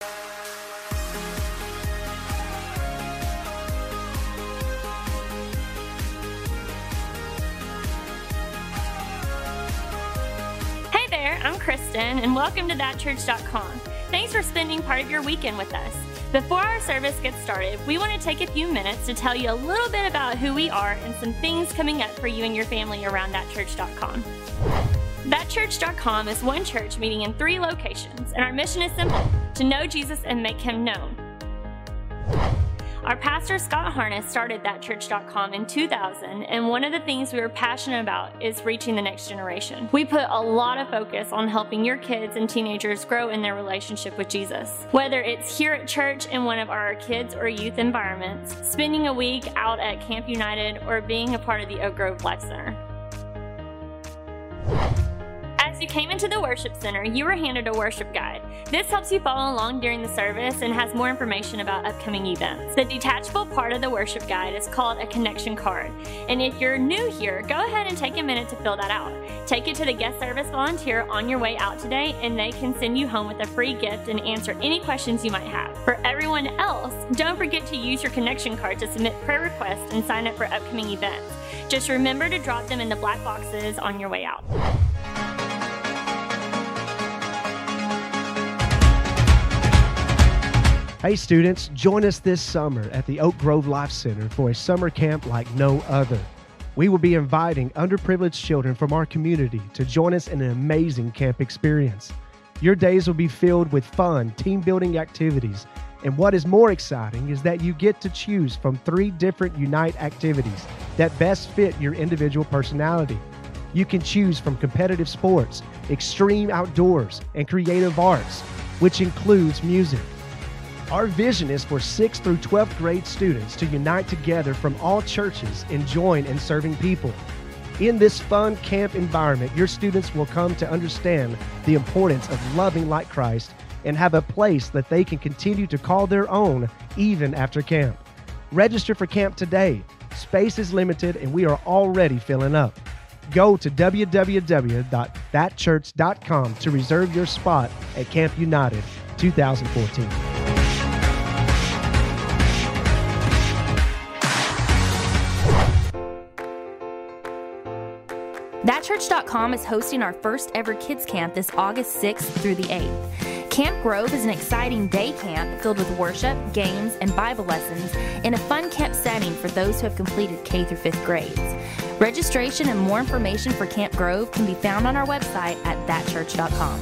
Hey there, I'm Kristen, and welcome to thatchurch.com. Thanks for spending part of your weekend with us. Before our service gets started, we want to take a few minutes to tell you a little bit about who we are and some things coming up for you and your family around thatchurch.com. Thatchurch.com is one church meeting in three locations, and our mission is simple to know Jesus and make him known. Our pastor Scott Harness started thatchurch.com in 2000, and one of the things we were passionate about is reaching the next generation. We put a lot of focus on helping your kids and teenagers grow in their relationship with Jesus. Whether it's here at church in one of our kids or youth environments, spending a week out at Camp Unite, or being a part of the Oak Grove Life Center. As you came into the worship center, you were handed a worship guide. This helps you follow along during the service and has more information about upcoming events. The detachable part of the worship guide is called a connection card. And if you're new here, go ahead and take a minute to fill that out. Take it to the guest service volunteer on your way out today, and they can send you home with a free gift and answer any questions you might have. For everyone else, don't forget to use your connection card to submit prayer requests and sign up for upcoming events. Just remember to drop them in the black boxes on your way out. Hey, students, join us this summer at the Oak Grove Life Center for a summer camp like no other. We will be inviting underprivileged children from our community to join us in an amazing camp experience. Your days will be filled with fun, team building activities, and what is more exciting is that you get to choose from three different Unite activities that best fit your individual personality. You can choose from competitive sports, extreme outdoors, and creative arts, which includes music. Our vision is for 6th through 12th grade students to unite together from all churches and join in serving people. In this fun camp environment, your students will come to understand the importance of loving like Christ and have a place that they can continue to call their own even after camp. Register for camp today. Space is limited and we are already filling up. Go to www.thatchurch.com to reserve your spot at Camp Unite 2014. ThatChurch.com is hosting our first ever kids camp this August 6th through the 8th. Camp Grove is an exciting day camp filled with worship, games, and Bible lessons in a fun camp setting for those who have completed K through 5th grades. Registration and more information for Camp Grove can be found on our website at thatchurch.com.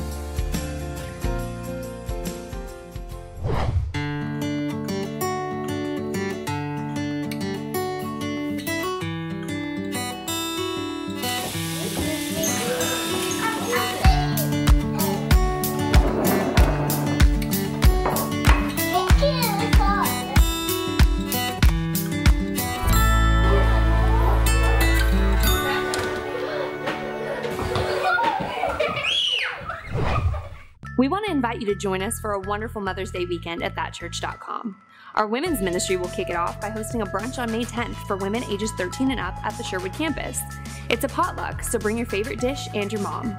invite you to join us for a wonderful Mother's Day weekend at thatchurch.com. Our women's ministry will kick it off by hosting a brunch on May 10th for women ages 13 and up at the Sherwood campus. It's a potluck, so bring your favorite dish and your mom.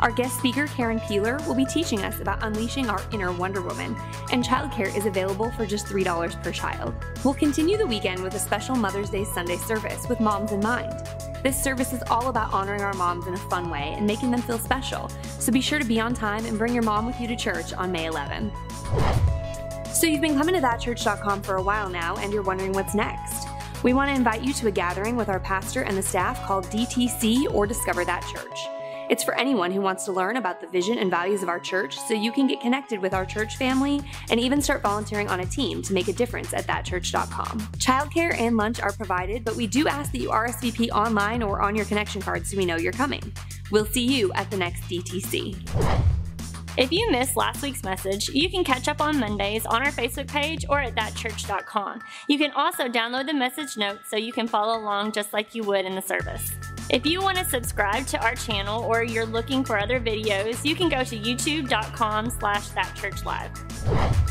Our guest speaker, Karen Peeler, will be teaching us about unleashing our inner Wonder Woman, and childcare is available for just $3 per child. We'll continue the weekend with a special Mother's Day Sunday service with moms in mind. This service is all about honoring our moms in a fun way and making them feel special, so be sure to be on time and bring your mom with you to church on May 11. So, you've been coming to thatchurch.com for a while now, and you're wondering what's next. We want to invite you to a gathering with our pastor and the staff called DTC or Discover That Church. It's for anyone who wants to learn about the vision and values of our church so you can get connected with our church family and even start volunteering on a team to make a difference at thatchurch.com. Childcare and lunch are provided, but we do ask that you RSVP online or on your connection card so we know you're coming. We'll see you at the next DTC. If you missed last week's message, you can catch up on Mondays on our Facebook page or at thatchurch.com. You can also download the message notes so you can follow along just like you would in the service. If you want to subscribe to our channel or you're looking for other videos, you can go to youtube.com slash thatchurchlive.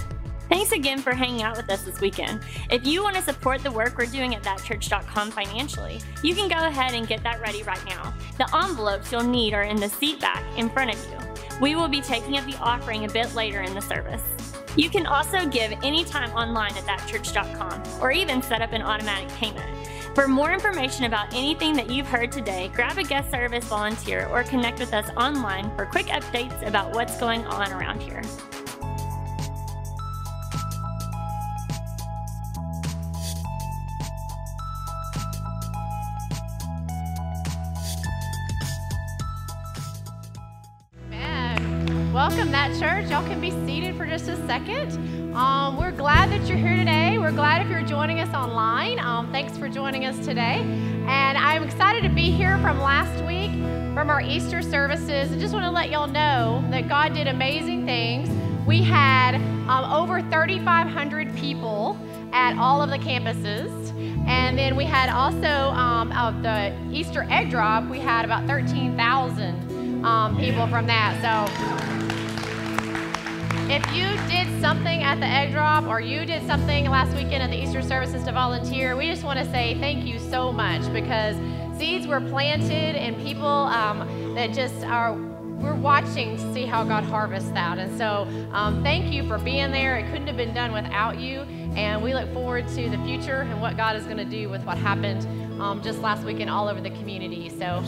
Thanks again for hanging out with us this weekend. If you want to support the work we're doing at thatchurch.com financially, you can go ahead and get that ready right now. The envelopes you'll need are in the seat back in front of you. We will be taking up the offering a bit later in the service. You can also give anytime online at thatchurch.com or even set up an automatic payment. For more information about anything that you've heard today, grab a guest service volunteer or connect with us online for quick updates about what's going on around here. Welcome, that church. Y'all can be seated for just a second. Um, we're glad that you're here today. We're glad if you're joining us online. Um, thanks for joining us today. And I'm excited to be here from last week from our Easter services. I just want to let y'all know that God did amazing things. We had um, over 3,500 people at all of the campuses. And then we had also um, of the Easter egg drop, we had about 13,000 um, people from that. So if you did something at the egg drop or you did something last weekend at the Easter services to volunteer, we just want to say thank you so much because seeds were planted and people um, that just are we're watching to see how God harvests that. And so, um, thank you for being there. It couldn't have been done without you. And we look forward to the future and what God is going to do with what happened um, just last weekend all over the community. So,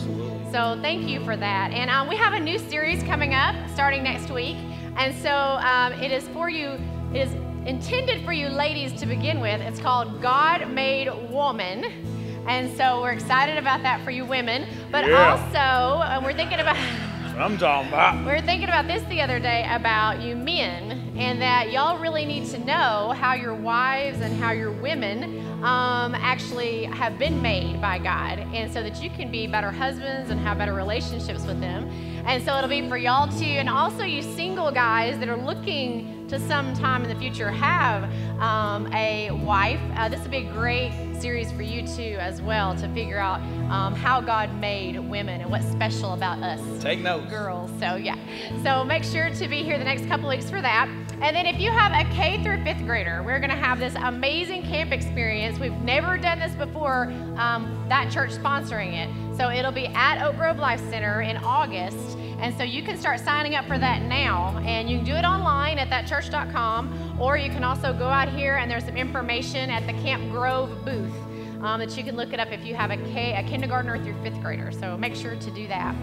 so thank you for that. And um, we have a new series coming up starting next week. And so um, it is for you, it is intended for you ladies to begin with. It's called God Made Woman. And so we're excited about that for you women. But yeah. also, uh, we're thinking about. I'm talking about. We are thinking about this the other day about you men, and that y'all really need to know how your wives and how your women um, actually have been made by God, and so that you can be better husbands and have better relationships with them. And so it'll be for y'all too, and also you single guys that are looking to sometime in the future have um, a wife. Uh, this would be a great series for you too, as well, to figure out um, how God made women and what's special about us. Take notes. Girls. So, yeah. So make sure to be here the next couple weeks for that. And then if you have a K through fifth grader, we're going to have this amazing camp experience. We've never done this before, um, that church sponsoring it. So it'll be at Oak Grove Life Center in August. And so you can start signing up for that now. And you can do it online at thatchurch.com, or you can also go out here and there's some information at the Camp Grove booth um, that you can look it up if you have a, K, a kindergartner through fifth grader. So make sure to do that.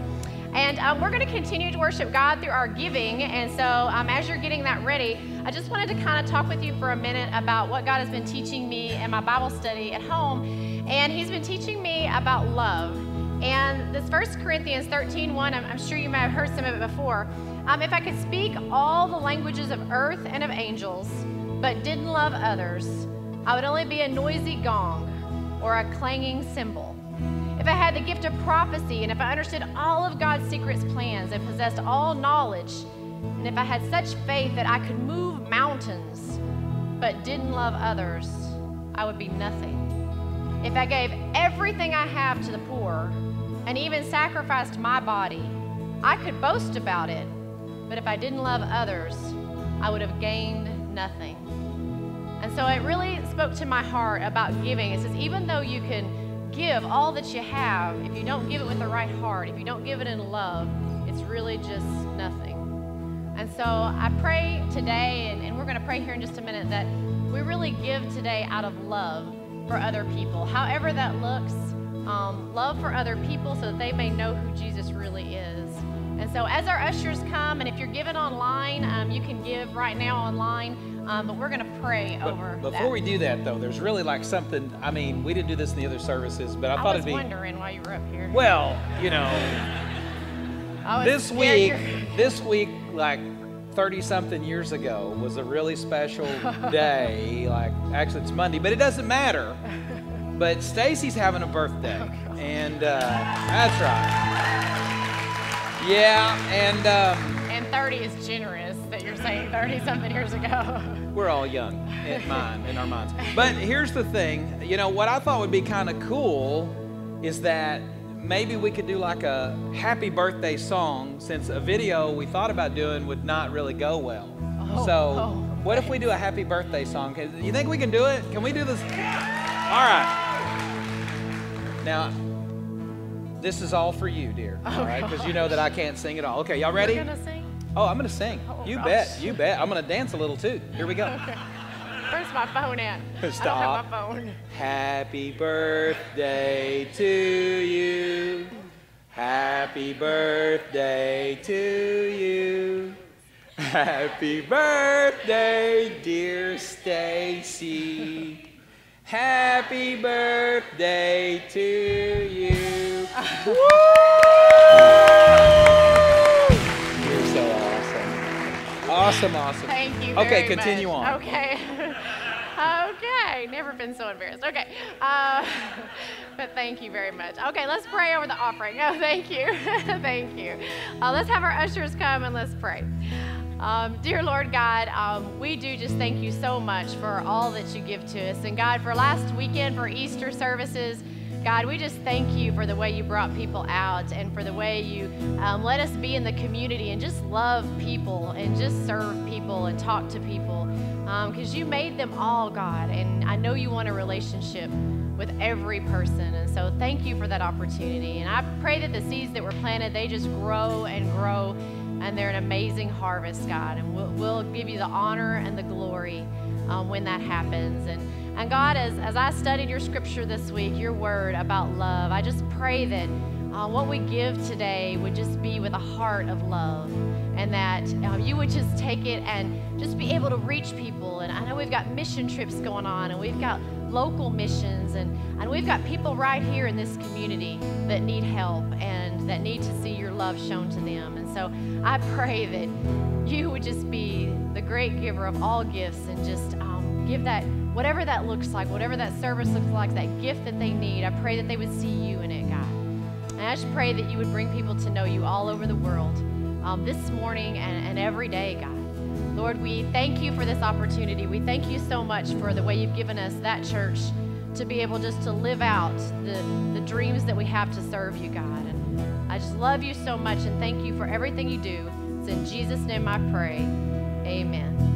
And um, we're going to continue to worship God through our giving. And so, um, as you're getting that ready, I just wanted to kind of talk with you for a minute about what God has been teaching me in my Bible study at home. And He's been teaching me about love. And this 1 Corinthians 13 1, I'm, I'm, sure you may have heard some of it before. Um, if I could speak all the languages of earth and of angels, but didn't love others, I would only be a noisy gong or a clanging cymbal. Had the gift of prophecy, and if I understood all of God's secrets plans and possessed all knowledge, and if I had such faith that I could move mountains, but didn't love others, I would be nothing. If I gave everything I have to the poor, and even sacrificed my body, I could boast about it. But if I didn't love others, I would have gained nothing. And so it really spoke to my heart about giving. It says, even though you can give all that you have, if you don't give it with the right heart, if you don't give it in love, it's really just nothing. And so I pray today, and, and we're going to pray here in just a minute, that we really give today out of love for other people, however that looks um, love for other people so that they may know who Jesus really is. And so, as our ushers come, and if you're giving online, um, you can give right now online. Um, but we're going to pray but over. Before that. we do that, though, there's really like something. I mean, we didn't do this in the other services, but I, I thought it'd be. I was wondering why you were up here. Well, you know, this week, this week, like 30 something years ago, was a really special day. Like, actually, it's Monday, but it doesn't matter but Stacy's having a birthday, oh, and uh, that's right. Yeah, and um, and 30 is generous that you're saying 30 something years ago. We're all young in mind, in our minds. But here's the thing, you know, what I thought would be kind of cool is that maybe we could do like a happy birthday song since a video we thought about doing would not really go well. Oh, so, oh, what if we do a happy birthday song? You think we can do it? Can we do this? All right. Now, this is all for you, dear. Oh, all right, oh, because you know that I can't sing at all. Okay, y'all ready? You're gonna sing. Oh, I'm going to sing. Oh, you gosh. bet. You bet. I'm going to dance a little too. Here we go. Where's my phone at? I Stop. don't have my phone. Happy birthday to you. Happy birthday to you. Happy birthday, dear Stacy. Happy birthday to you. awesome. Awesome. Thank you. Okay, continue much. on. Okay. okay. Never been so embarrassed. Okay. Uh, but thank you very much. Okay, let's pray over the offering. Oh, thank you. thank you. Uh, let's have our ushers come and let's pray. Um, dear Lord God, um, we do just thank you so much for all that you give to us. And God, for last weekend, for Easter services, God, we just thank you for the way you brought people out and for the way you um, let us be in the community and just love people and just serve people and talk to people. Because you made them all, God. And I know you want a relationship with every person. And so thank you for that opportunity. And I pray that the seeds that were planted, they just grow and grow and they're an amazing harvest, God. And we'll, we'll give you the honor and the glory um, when that happens. And, and God, as, as I studied your scripture this week, your word about love, I just pray that uh, what we give today would just be with a heart of love and that uh, you would just take it and just be able to reach people. And I know we've got mission trips going on and we've got local missions and, and we've got people right here in this community that need help and that need to see your love shown to them. And so I pray that you would just be the great giver of all gifts and just um, give that, whatever that looks like, whatever that service looks like, that gift that they need, I pray that they would see you in it, God. And I just pray that you would bring people to know you all over the world um, this morning and, and every day, God. Lord, we thank you for this opportunity. We thank you so much for the way you've given us that church to be able just to live out the, the dreams that we have to serve you, God. And I just love you so much and thank you for everything you do. It's in Jesus' name I pray. Amen.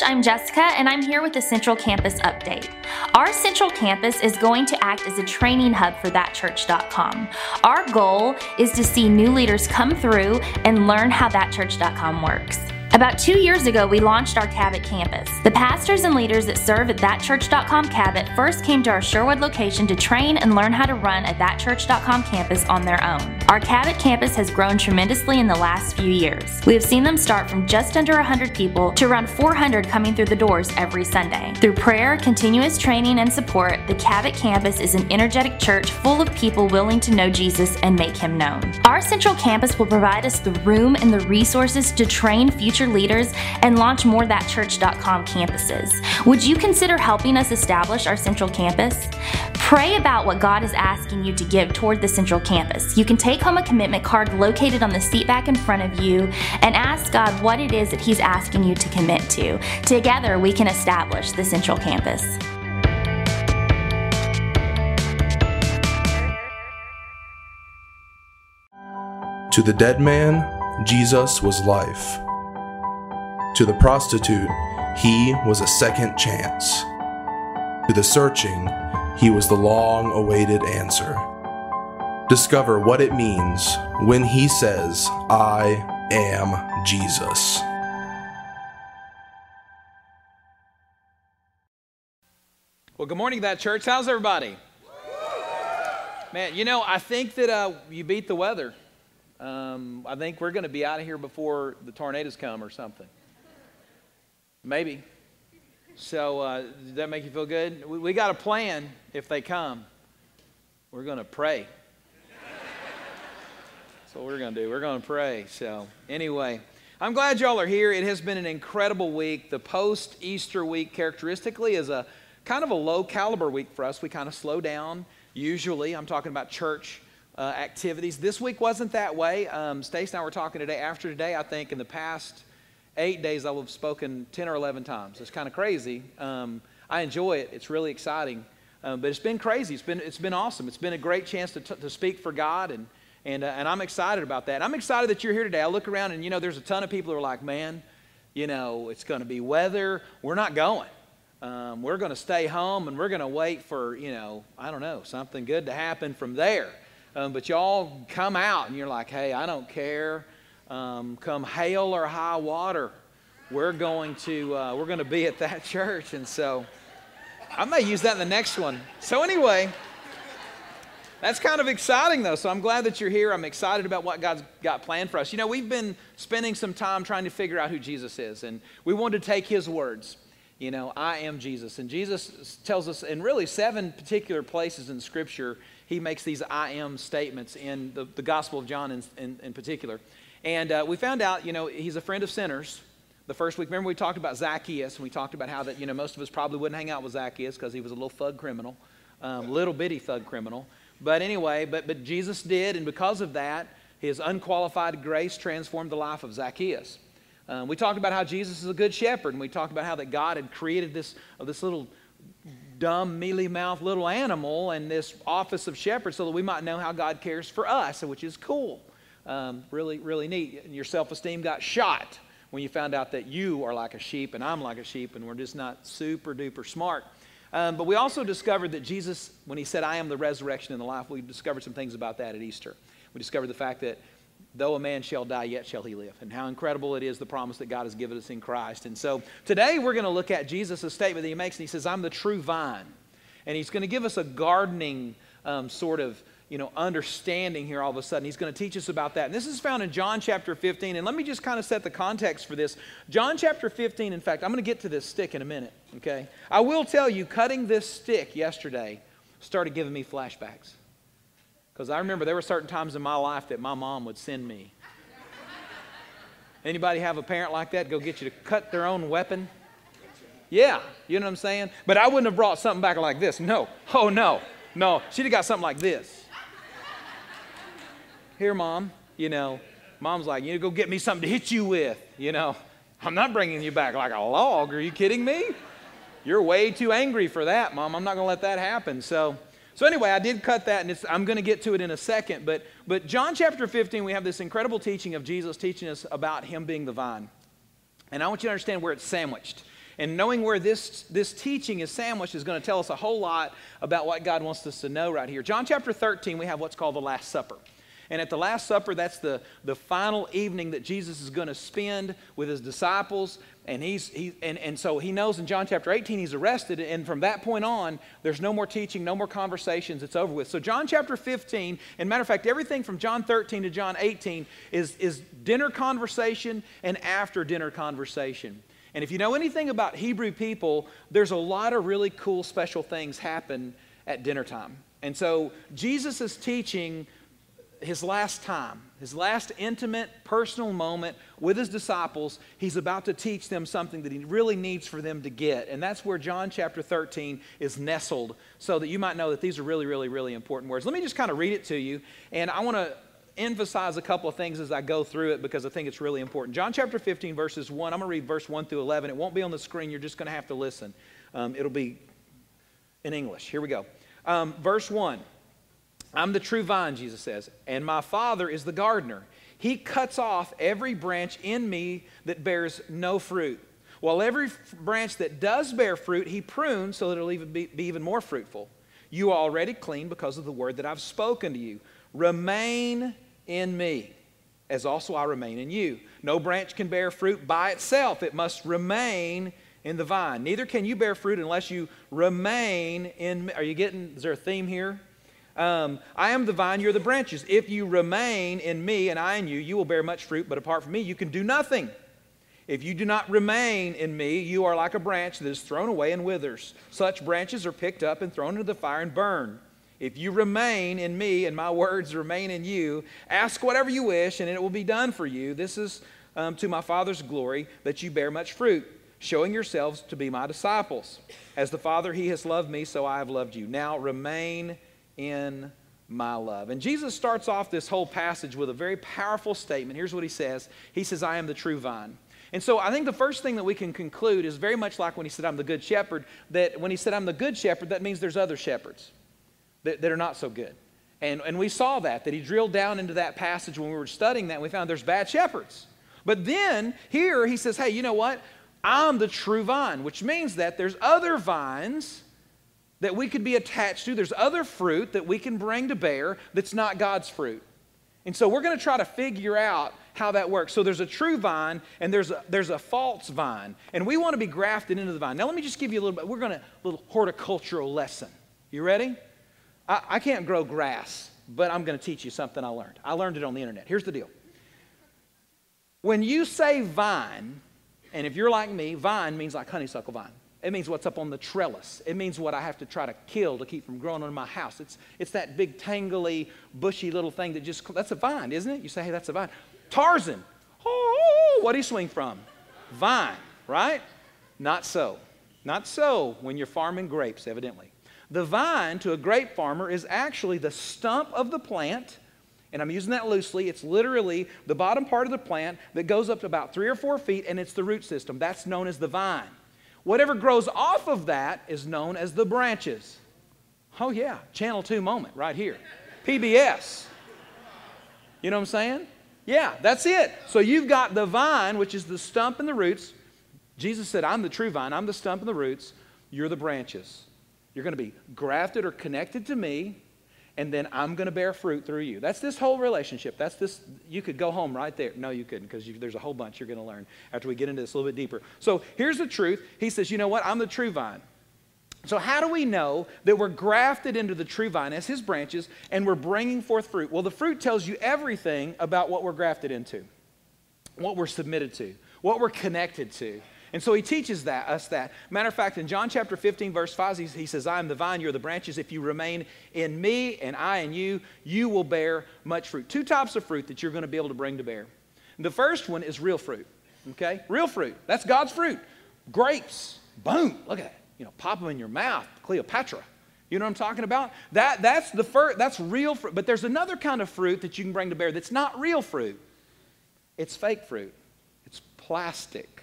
Church, I'm Jessica, and I'm here with the Central Campus update. Our Central Campus is going to act as a training hub for thatchurch.com. Our goal is to see new leaders come through and learn how thatchurch.com works. About two years ago, we launched our Cabot campus. The pastors and leaders that serve at thatchurch.com Cabot first came to our Sherwood location to train and learn how to run a thatchurch.com campus on their own. Our Cabot campus has grown tremendously in the last few years. We have seen them start from just under 100 people to around 400 coming through the doors every Sunday. Through prayer, continuous training, and support, the Cabot campus is an energetic church full of people willing to know Jesus and make him known. Our central campus will provide us the room and the resources to train future leaders and launch more thatchurch.com campuses. Would you consider helping us establish our central campus? Pray about what God is asking you to give toward the central campus. You can take home a commitment card located on the seat back in front of you and ask God what it is that He's asking you to commit to. Together, we can establish the central campus. To the dead man, Jesus was life. To the prostitute, he was a second chance. To the searching, he was the long awaited answer. Discover what it means when he says, I am Jesus. Well, good morning, that church. How's everybody? Man, you know, I think that uh, you beat the weather. Um, I think we're going to be out of here before the tornadoes come or something. Maybe. So, uh, does that make you feel good? We, we got a plan if they come. We're going to pray. That's what we're going to do. We're going to pray. So, anyway, I'm glad y'all are here. It has been an incredible week. The post Easter week, characteristically, is a kind of a low caliber week for us. We kind of slow down, usually. I'm talking about church uh, activities. This week wasn't that way. Um, Stace and I were talking today. After today, I think in the past eight days I will have spoken 10 or 11 times. It's kind of crazy. Um, I enjoy it, it's really exciting. Um, but it's been crazy. It's been, it's been awesome. It's been a great chance to, t- to speak for God, and, and, uh, and I'm excited about that. I'm excited that you're here today. I look around, and you know, there's a ton of people who are like, man, you know, it's going to be weather. We're not going. Um, we're going to stay home, and we're going to wait for, you know, I don't know, something good to happen from there. Um, but y'all come out, and you're like, hey, I don't care. Um, come hail or high water, we're going to uh, we're going to be at that church, and so. I may use that in the next one. So, anyway, that's kind of exciting, though. So, I'm glad that you're here. I'm excited about what God's got planned for us. You know, we've been spending some time trying to figure out who Jesus is, and we wanted to take his words. You know, I am Jesus. And Jesus tells us in really seven particular places in Scripture, he makes these I am statements in the, the Gospel of John in, in, in particular. And uh, we found out, you know, he's a friend of sinners the first week. Remember, we talked about Zacchaeus, and we talked about how that, you know, most of us probably wouldn't hang out with Zacchaeus because he was a little thug criminal, um, little bitty thug criminal. But anyway, but, but Jesus did, and because of that, his unqualified grace transformed the life of Zacchaeus. Um, we talked about how Jesus is a good shepherd, and we talked about how that God had created this, uh, this little dumb, mealy mouthed little animal and this office of shepherd so that we might know how God cares for us, which is cool. Um, really, really neat. And your self esteem got shot when you found out that you are like a sheep and I'm like a sheep and we're just not super duper smart. Um, but we also discovered that Jesus, when he said, I am the resurrection and the life, we discovered some things about that at Easter. We discovered the fact that though a man shall die, yet shall he live. And how incredible it is the promise that God has given us in Christ. And so today we're going to look at Jesus' statement that he makes, and he says, I'm the true vine. And he's going to give us a gardening um, sort of you know, understanding here all of a sudden. He's going to teach us about that. And this is found in John chapter 15. And let me just kind of set the context for this. John chapter 15, in fact, I'm going to get to this stick in a minute, okay? I will tell you, cutting this stick yesterday started giving me flashbacks. Because I remember there were certain times in my life that my mom would send me. Anybody have a parent like that go get you to cut their own weapon? Yeah, you know what I'm saying? But I wouldn't have brought something back like this. No. Oh, no. No. She'd have got something like this. Here, mom, you know, mom's like, you go get me something to hit you with, you know. I'm not bringing you back like a log. Are you kidding me? You're way too angry for that, mom. I'm not going to let that happen. So, so anyway, I did cut that, and I'm going to get to it in a second. But, but John chapter 15, we have this incredible teaching of Jesus teaching us about him being the vine. And I want you to understand where it's sandwiched. And knowing where this, this teaching is sandwiched is going to tell us a whole lot about what God wants us to know right here. John chapter 13, we have what's called the Last Supper. And at the Last Supper, that's the, the final evening that Jesus is going to spend with his disciples. And, he's, he, and, and so he knows in John chapter 18 he's arrested. And from that point on, there's no more teaching, no more conversations. It's over with. So, John chapter 15, and matter of fact, everything from John 13 to John 18 is, is dinner conversation and after dinner conversation. And if you know anything about Hebrew people, there's a lot of really cool, special things happen at dinner time. And so Jesus is teaching his last time, his last intimate, personal moment with his disciples, he's about to teach them something that he really needs for them to get. And that's where John chapter 13 is nestled, so that you might know that these are really, really, really important words. Let me just kind of read it to you, and I want to emphasize a couple of things as I go through it because I think it's really important. John chapter 15, verses 1, I'm going to read verse 1 through 11. It won't be on the screen, you're just going to have to listen. Um, it'll be in English. Here we go. Um, verse 1. I'm the true vine, Jesus says, and my Father is the gardener. He cuts off every branch in me that bears no fruit. While every branch that does bear fruit, he prunes so that it'll even be, be even more fruitful. You are already clean because of the word that I've spoken to you. Remain in me, as also I remain in you. No branch can bear fruit by itself, it must remain in the vine. Neither can you bear fruit unless you remain in me. Are you getting, is there a theme here? Um, I am the vine, you're the branches. If you remain in me and I in you, you will bear much fruit, but apart from me, you can do nothing. If you do not remain in me, you are like a branch that is thrown away and withers. Such branches are picked up and thrown into the fire and burned. If you remain in me and my words remain in you, ask whatever you wish and it will be done for you. This is um, to my Father's glory that you bear much fruit, showing yourselves to be my disciples. As the Father, he has loved me, so I have loved you. Now remain in my love. And Jesus starts off this whole passage with a very powerful statement. Here's what he says He says, I am the true vine. And so I think the first thing that we can conclude is very much like when he said, I'm the good shepherd, that when he said, I'm the good shepherd, that means there's other shepherds that, that are not so good. And, and we saw that, that he drilled down into that passage when we were studying that, and we found there's bad shepherds. But then here he says, hey, you know what? I'm the true vine, which means that there's other vines that we could be attached to. There's other fruit that we can bring to bear that's not God's fruit. And so we're going to try to figure out how that works. So there's a true vine and there's a, there's a false vine. And we want to be grafted into the vine. Now let me just give you a little bit. We're going to a little horticultural lesson. You ready? I, I can't grow grass, but I'm going to teach you something I learned. I learned it on the internet. Here's the deal. When you say vine, and if you're like me, vine means like honeysuckle vine. It means what's up on the trellis. It means what I have to try to kill to keep from growing on my house. It's, it's that big, tangly, bushy little thing that just, that's a vine, isn't it? You say, hey, that's a vine. Tarzan, oh, what do you swing from? Vine, right? Not so. Not so when you're farming grapes, evidently. The vine to a grape farmer is actually the stump of the plant, and I'm using that loosely. It's literally the bottom part of the plant that goes up to about three or four feet, and it's the root system. That's known as the vine. Whatever grows off of that is known as the branches. Oh, yeah, Channel 2 moment right here. PBS. You know what I'm saying? Yeah, that's it. So you've got the vine, which is the stump and the roots. Jesus said, I'm the true vine, I'm the stump and the roots. You're the branches. You're going to be grafted or connected to me, and then I'm going to bear fruit through you. That's this whole relationship. That's this. You could go home right there. No, you couldn't, because there's a whole bunch you're going to learn after we get into this a little bit deeper. So here's the truth. He says, You know what? I'm the true vine. So, how do we know that we're grafted into the true vine as his branches and we're bringing forth fruit? Well, the fruit tells you everything about what we're grafted into, what we're submitted to, what we're connected to. And so he teaches that, us that. Matter of fact, in John chapter 15, verse 5, he says, I am the vine, you're the branches. If you remain in me and I in you, you will bear much fruit. Two types of fruit that you're going to be able to bring to bear. The first one is real fruit, okay? Real fruit. That's God's fruit. Grapes. Boom. Look at that. You know, pop them in your mouth. Cleopatra. You know what I'm talking about? That, that's the first, that's real fruit. But there's another kind of fruit that you can bring to bear that's not real fruit. It's fake fruit. It's plastic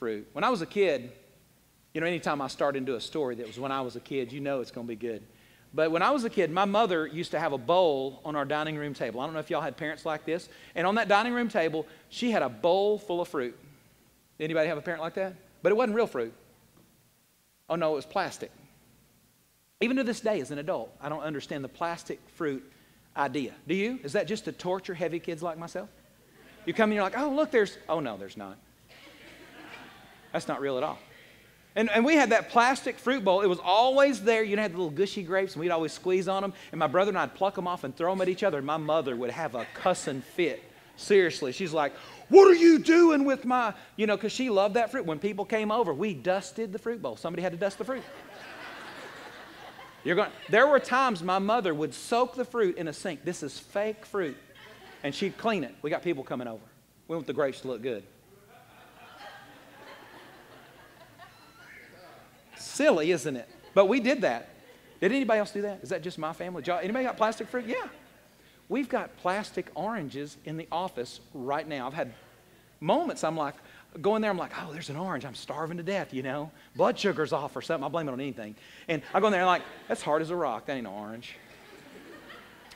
fruit. When I was a kid, you know, anytime I start into a story that was when I was a kid, you know it's going to be good. But when I was a kid, my mother used to have a bowl on our dining room table. I don't know if y'all had parents like this. And on that dining room table, she had a bowl full of fruit. Anybody have a parent like that? But it wasn't real fruit. Oh no, it was plastic. Even to this day, as an adult, I don't understand the plastic fruit idea. Do you? Is that just to torture heavy kids like myself? You come and you're like, oh, look, there's, oh no, there's not. That's not real at all. And, and we had that plastic fruit bowl. It was always there. You know, had the little gushy grapes, and we'd always squeeze on them. And my brother and I'd pluck them off and throw them at each other. And my mother would have a cussing fit. Seriously. She's like, What are you doing with my, you know, because she loved that fruit. When people came over, we dusted the fruit bowl. Somebody had to dust the fruit. You're going, there were times my mother would soak the fruit in a sink. This is fake fruit. And she'd clean it. We got people coming over. We want the grapes to look good. Silly, isn't it? But we did that. Did anybody else do that? Is that just my family? Anybody got plastic fruit? Yeah. We've got plastic oranges in the office right now. I've had moments I'm like, going there, I'm like, oh, there's an orange. I'm starving to death, you know. Blood sugar's off or something. I blame it on anything. And I go in there and like, that's hard as a rock. That ain't an orange.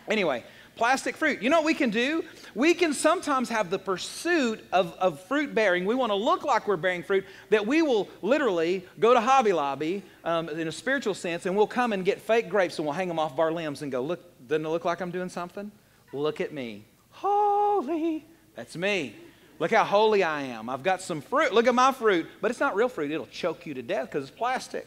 Anyway, plastic fruit. You know what we can do? We can sometimes have the pursuit of, of fruit bearing. We want to look like we're bearing fruit, that we will literally go to Hobby Lobby um, in a spiritual sense and we'll come and get fake grapes and we'll hang them off of our limbs and go, look, doesn't it look like I'm doing something? Look at me. Holy. That's me. Look how holy I am. I've got some fruit. Look at my fruit. But it's not real fruit. It'll choke you to death because it's plastic.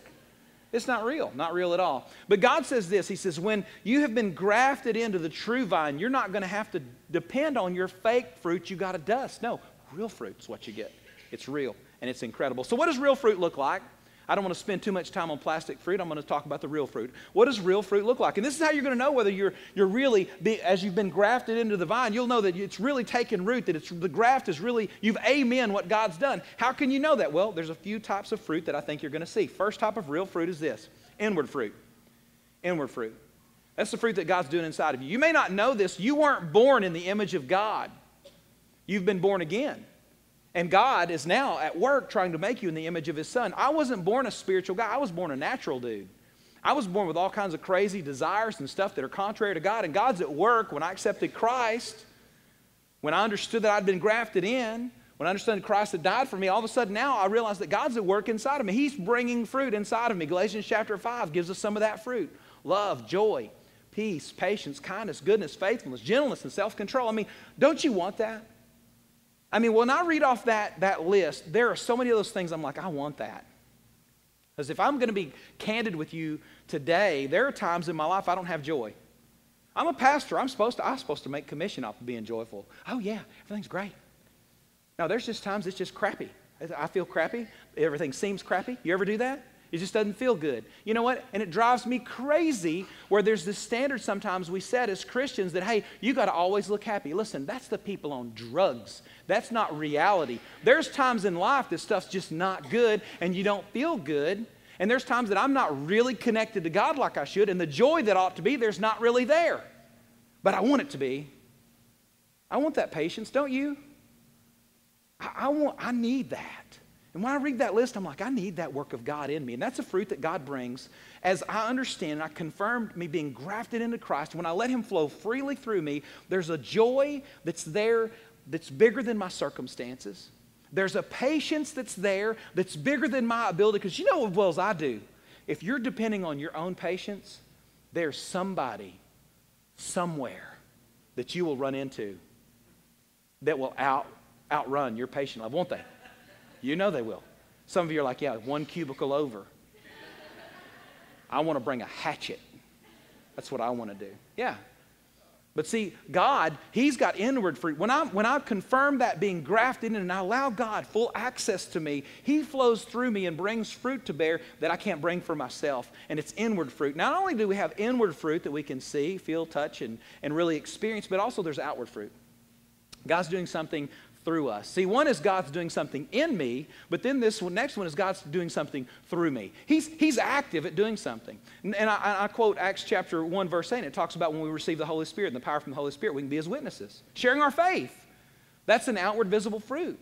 It's not real, not real at all. But God says this He says, when you have been grafted into the true vine, you're not going to have to depend on your fake fruit you got to dust. No, real fruit is what you get. It's real and it's incredible. So, what does real fruit look like? I don't want to spend too much time on plastic fruit. I'm going to talk about the real fruit. What does real fruit look like? And this is how you're going to know whether you're, you're really, be, as you've been grafted into the vine, you'll know that it's really taken root, that it's, the graft is really, you've amen what God's done. How can you know that? Well, there's a few types of fruit that I think you're going to see. First type of real fruit is this inward fruit. Inward fruit. That's the fruit that God's doing inside of you. You may not know this. You weren't born in the image of God, you've been born again. And God is now at work trying to make you in the image of His Son. I wasn't born a spiritual guy, I was born a natural dude. I was born with all kinds of crazy desires and stuff that are contrary to God. And God's at work when I accepted Christ, when I understood that I'd been grafted in, when I understood Christ had died for me, all of a sudden now I realize that God's at work inside of me. He's bringing fruit inside of me. Galatians chapter 5 gives us some of that fruit love, joy, peace, patience, kindness, goodness, faithfulness, gentleness, and self control. I mean, don't you want that? I mean, when I read off that, that list, there are so many of those things I'm like, I want that. Because if I'm going to be candid with you today, there are times in my life I don't have joy. I'm a pastor. I'm supposed to, I'm supposed to make commission off of being joyful. Oh, yeah, everything's great. Now, there's just times it's just crappy. I feel crappy. Everything seems crappy. You ever do that? It just doesn't feel good. You know what? And it drives me crazy where there's this standard sometimes we set as Christians that, hey, you got to always look happy. Listen, that's the people on drugs. That's not reality. There's times in life that stuff's just not good and you don't feel good. And there's times that I'm not really connected to God like I should, and the joy that ought to be there's not really there. But I want it to be. I want that patience, don't you? I, I want, I need that. And when I read that list, I'm like, I need that work of God in me. And that's a fruit that God brings as I understand and I confirmed me being grafted into Christ. When I let Him flow freely through me, there's a joy that's there that's bigger than my circumstances. There's a patience that's there that's bigger than my ability. Because you know as well as I do, if you're depending on your own patience, there's somebody somewhere that you will run into that will out, outrun your patient level, won't they? You know they will. Some of you are like, yeah, one cubicle over. I want to bring a hatchet. That's what I want to do. Yeah. But see, God, He's got inward fruit. When I, when I confirm that being grafted in and I allow God full access to me, He flows through me and brings fruit to bear that I can't bring for myself. And it's inward fruit. Not only do we have inward fruit that we can see, feel, touch, and, and really experience, but also there's outward fruit. God's doing something through us. See, one is God's doing something in me, but then this one, next one is God's doing something through me. He's, he's active at doing something. And, and I, I, quote Acts chapter 1, verse 8, it talks about when we receive the Holy Spirit and the power from the Holy Spirit, we can be his witnesses, sharing our faith. That's an outward visible fruit.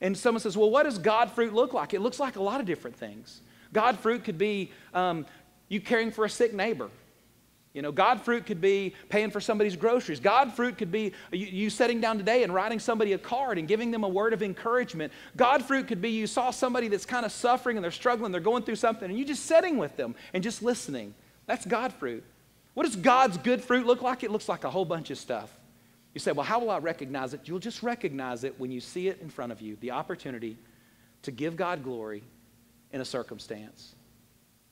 And someone says, well, what does God fruit look like? It looks like a lot of different things. God fruit could be um, you caring for a sick neighbor. You know, God fruit could be paying for somebody's groceries. God fruit could be you, sitting down today and writing somebody a card and giving them a word of encouragement. God fruit could be you saw somebody that's kind of suffering and they're struggling, they're going through something, and you just sitting with them and just listening. That's God fruit. What does God's good fruit look like? It looks like a whole bunch of stuff. You say, well, how will I recognize it? You'll just recognize it when you see it in front of you the opportunity to give God glory in a circumstance.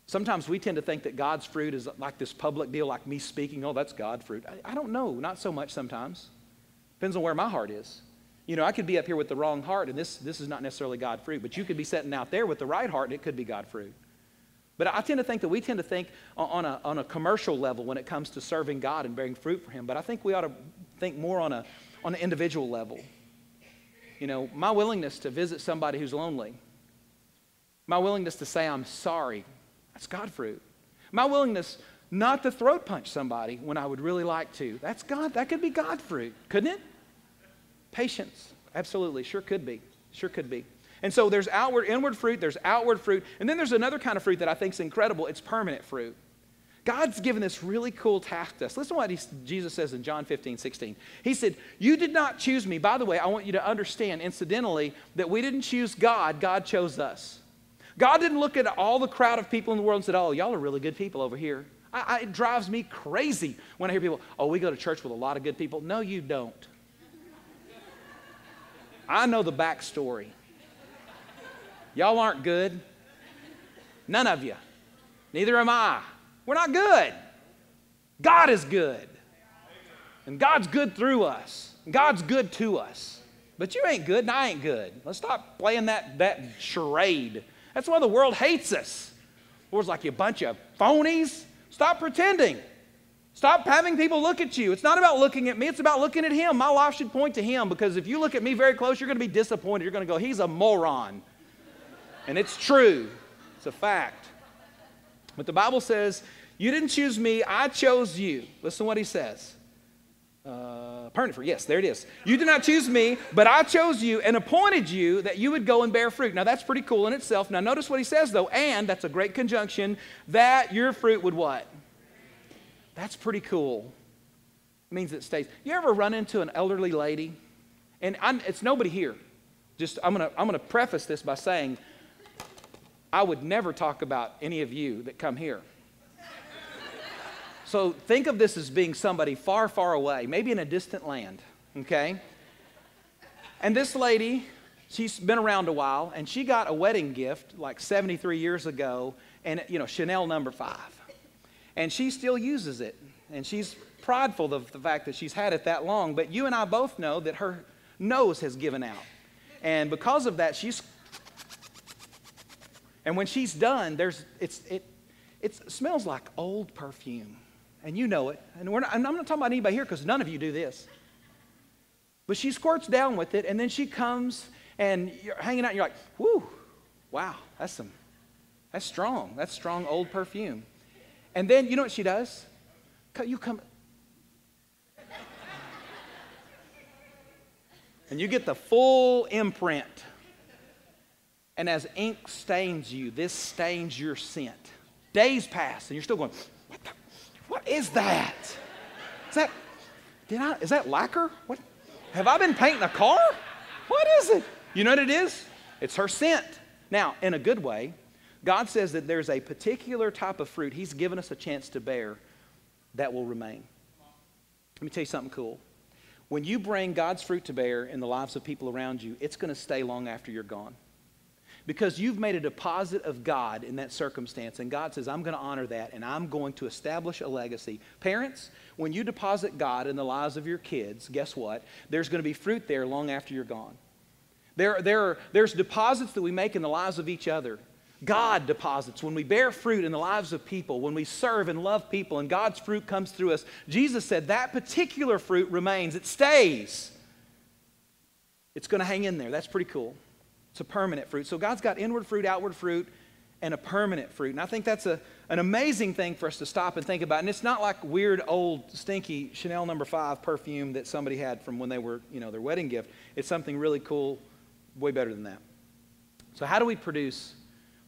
Sometimes we tend to think that God's fruit is like this public deal, like me speaking, oh, that's God fruit. I, I, don't know, not so much sometimes. Depends on where my heart is. You know, I could be up here with the wrong heart, and this, this is not necessarily God fruit, but you could be sitting out there with the right heart, and it could be God fruit. But I tend to think that we tend to think on a, on a commercial level when it comes to serving God and bearing fruit for Him. But I think we ought to think more on, a, on an individual level. You know, my willingness to visit somebody who's lonely, my willingness to say I'm sorry that's God fruit. My willingness not to throat punch somebody when I would really like to. That's God. That could be God fruit, couldn't it? Patience. Absolutely. Sure could be. Sure could be. And so there's outward, inward fruit, there's outward fruit, and then there's another kind of fruit that I think is incredible. It's permanent fruit. God's given this really cool task to us. Listen to what he, Jesus says in John 15, 16. He said, You did not choose me. By the way, I want you to understand, incidentally, that we didn't choose God, God chose us. God didn't look at all the crowd of people in the world and said, Oh, y'all are really good people over here. I, I, it drives me crazy when I hear people, Oh, we go to church with a lot of good people. No, you don't. I know the backstory. Y'all aren't good. None of you. Neither am I. We're not good. God is good. And God's good through us. God's good to us. But you ain't good and I ain't good. Let's stop playing that, that charade that's why the world hates us. The world's like, you bunch of phonies. Stop pretending. Stop having people look at you. It's not about looking at me, it's about looking at him. My life should point to him because if you look at me very close, you're going to be disappointed. You're going to go, he's a moron. And it's true, it's a fact. But the Bible says, You didn't choose me, I chose you. Listen to what he says. Uh, fruit. Yes, there it is. You did not choose me, but I chose you and appointed you that you would go and bear fruit. Now that's pretty cool in itself. Now notice what he says though, and that's a great conjunction, that your fruit would what? That's pretty cool. It means it stays. You ever run into an elderly lady? And I'm, it's nobody here. Just I'm gonna I'm gonna preface this by saying I would never talk about any of you that come here. So think of this as being somebody far, far away, maybe in a distant land, okay? And this lady, she's been around a while, and she got a wedding gift like 73 years ago, and you know, Chanel number five. And she still uses it, and she's prideful of the fact that she's had it that long, but you and I both know that her nose has given out. And because of that, she's and when she's done, there's it's it it smells like old perfume and you know it. And not, I'm not talking about anybody here because none of you do this. But she squirts down with it, and then she comes and you're hanging out, and you're like, whoo, wow, that's some, that's strong. That's strong old perfume. And then you know what she does? You come, and you get the full imprint. And as ink stains you, this stains your scent. Days pass, and you're still going, what the? What is that? Is that, did I, is that lacquer? What? Have I been painting a car? What is it? You know what it is? It's her scent. Now, in a good way, God says that there's a particular type of fruit He's given us a chance to bear that will remain. Let me tell you something cool. When you bring God's fruit to bear in the lives of people around you, it's going to stay long after you're gone because you've made a deposit of God in that circumstance. And God says, I'm going to honor that and I'm going to establish a legacy. Parents, when you deposit God in the lives of your kids, guess what? There's going to be fruit there long after you're gone. There, there are, there's deposits that we make in the lives of each other. God deposits. When we bear fruit in the lives of people, when we serve and love people, and God's fruit comes through us, Jesus said that particular fruit remains, it stays. It's going to hang in there. That's pretty cool. It's a permanent fruit. So God's got inward fruit, outward fruit, and a permanent fruit. And I think that's a, an amazing thing for us to stop and think about. And it's not like weird, old, stinky Chanel number five perfume that somebody had from when they were, you know, their wedding gift. It's something really cool, way better than that. So how do we produce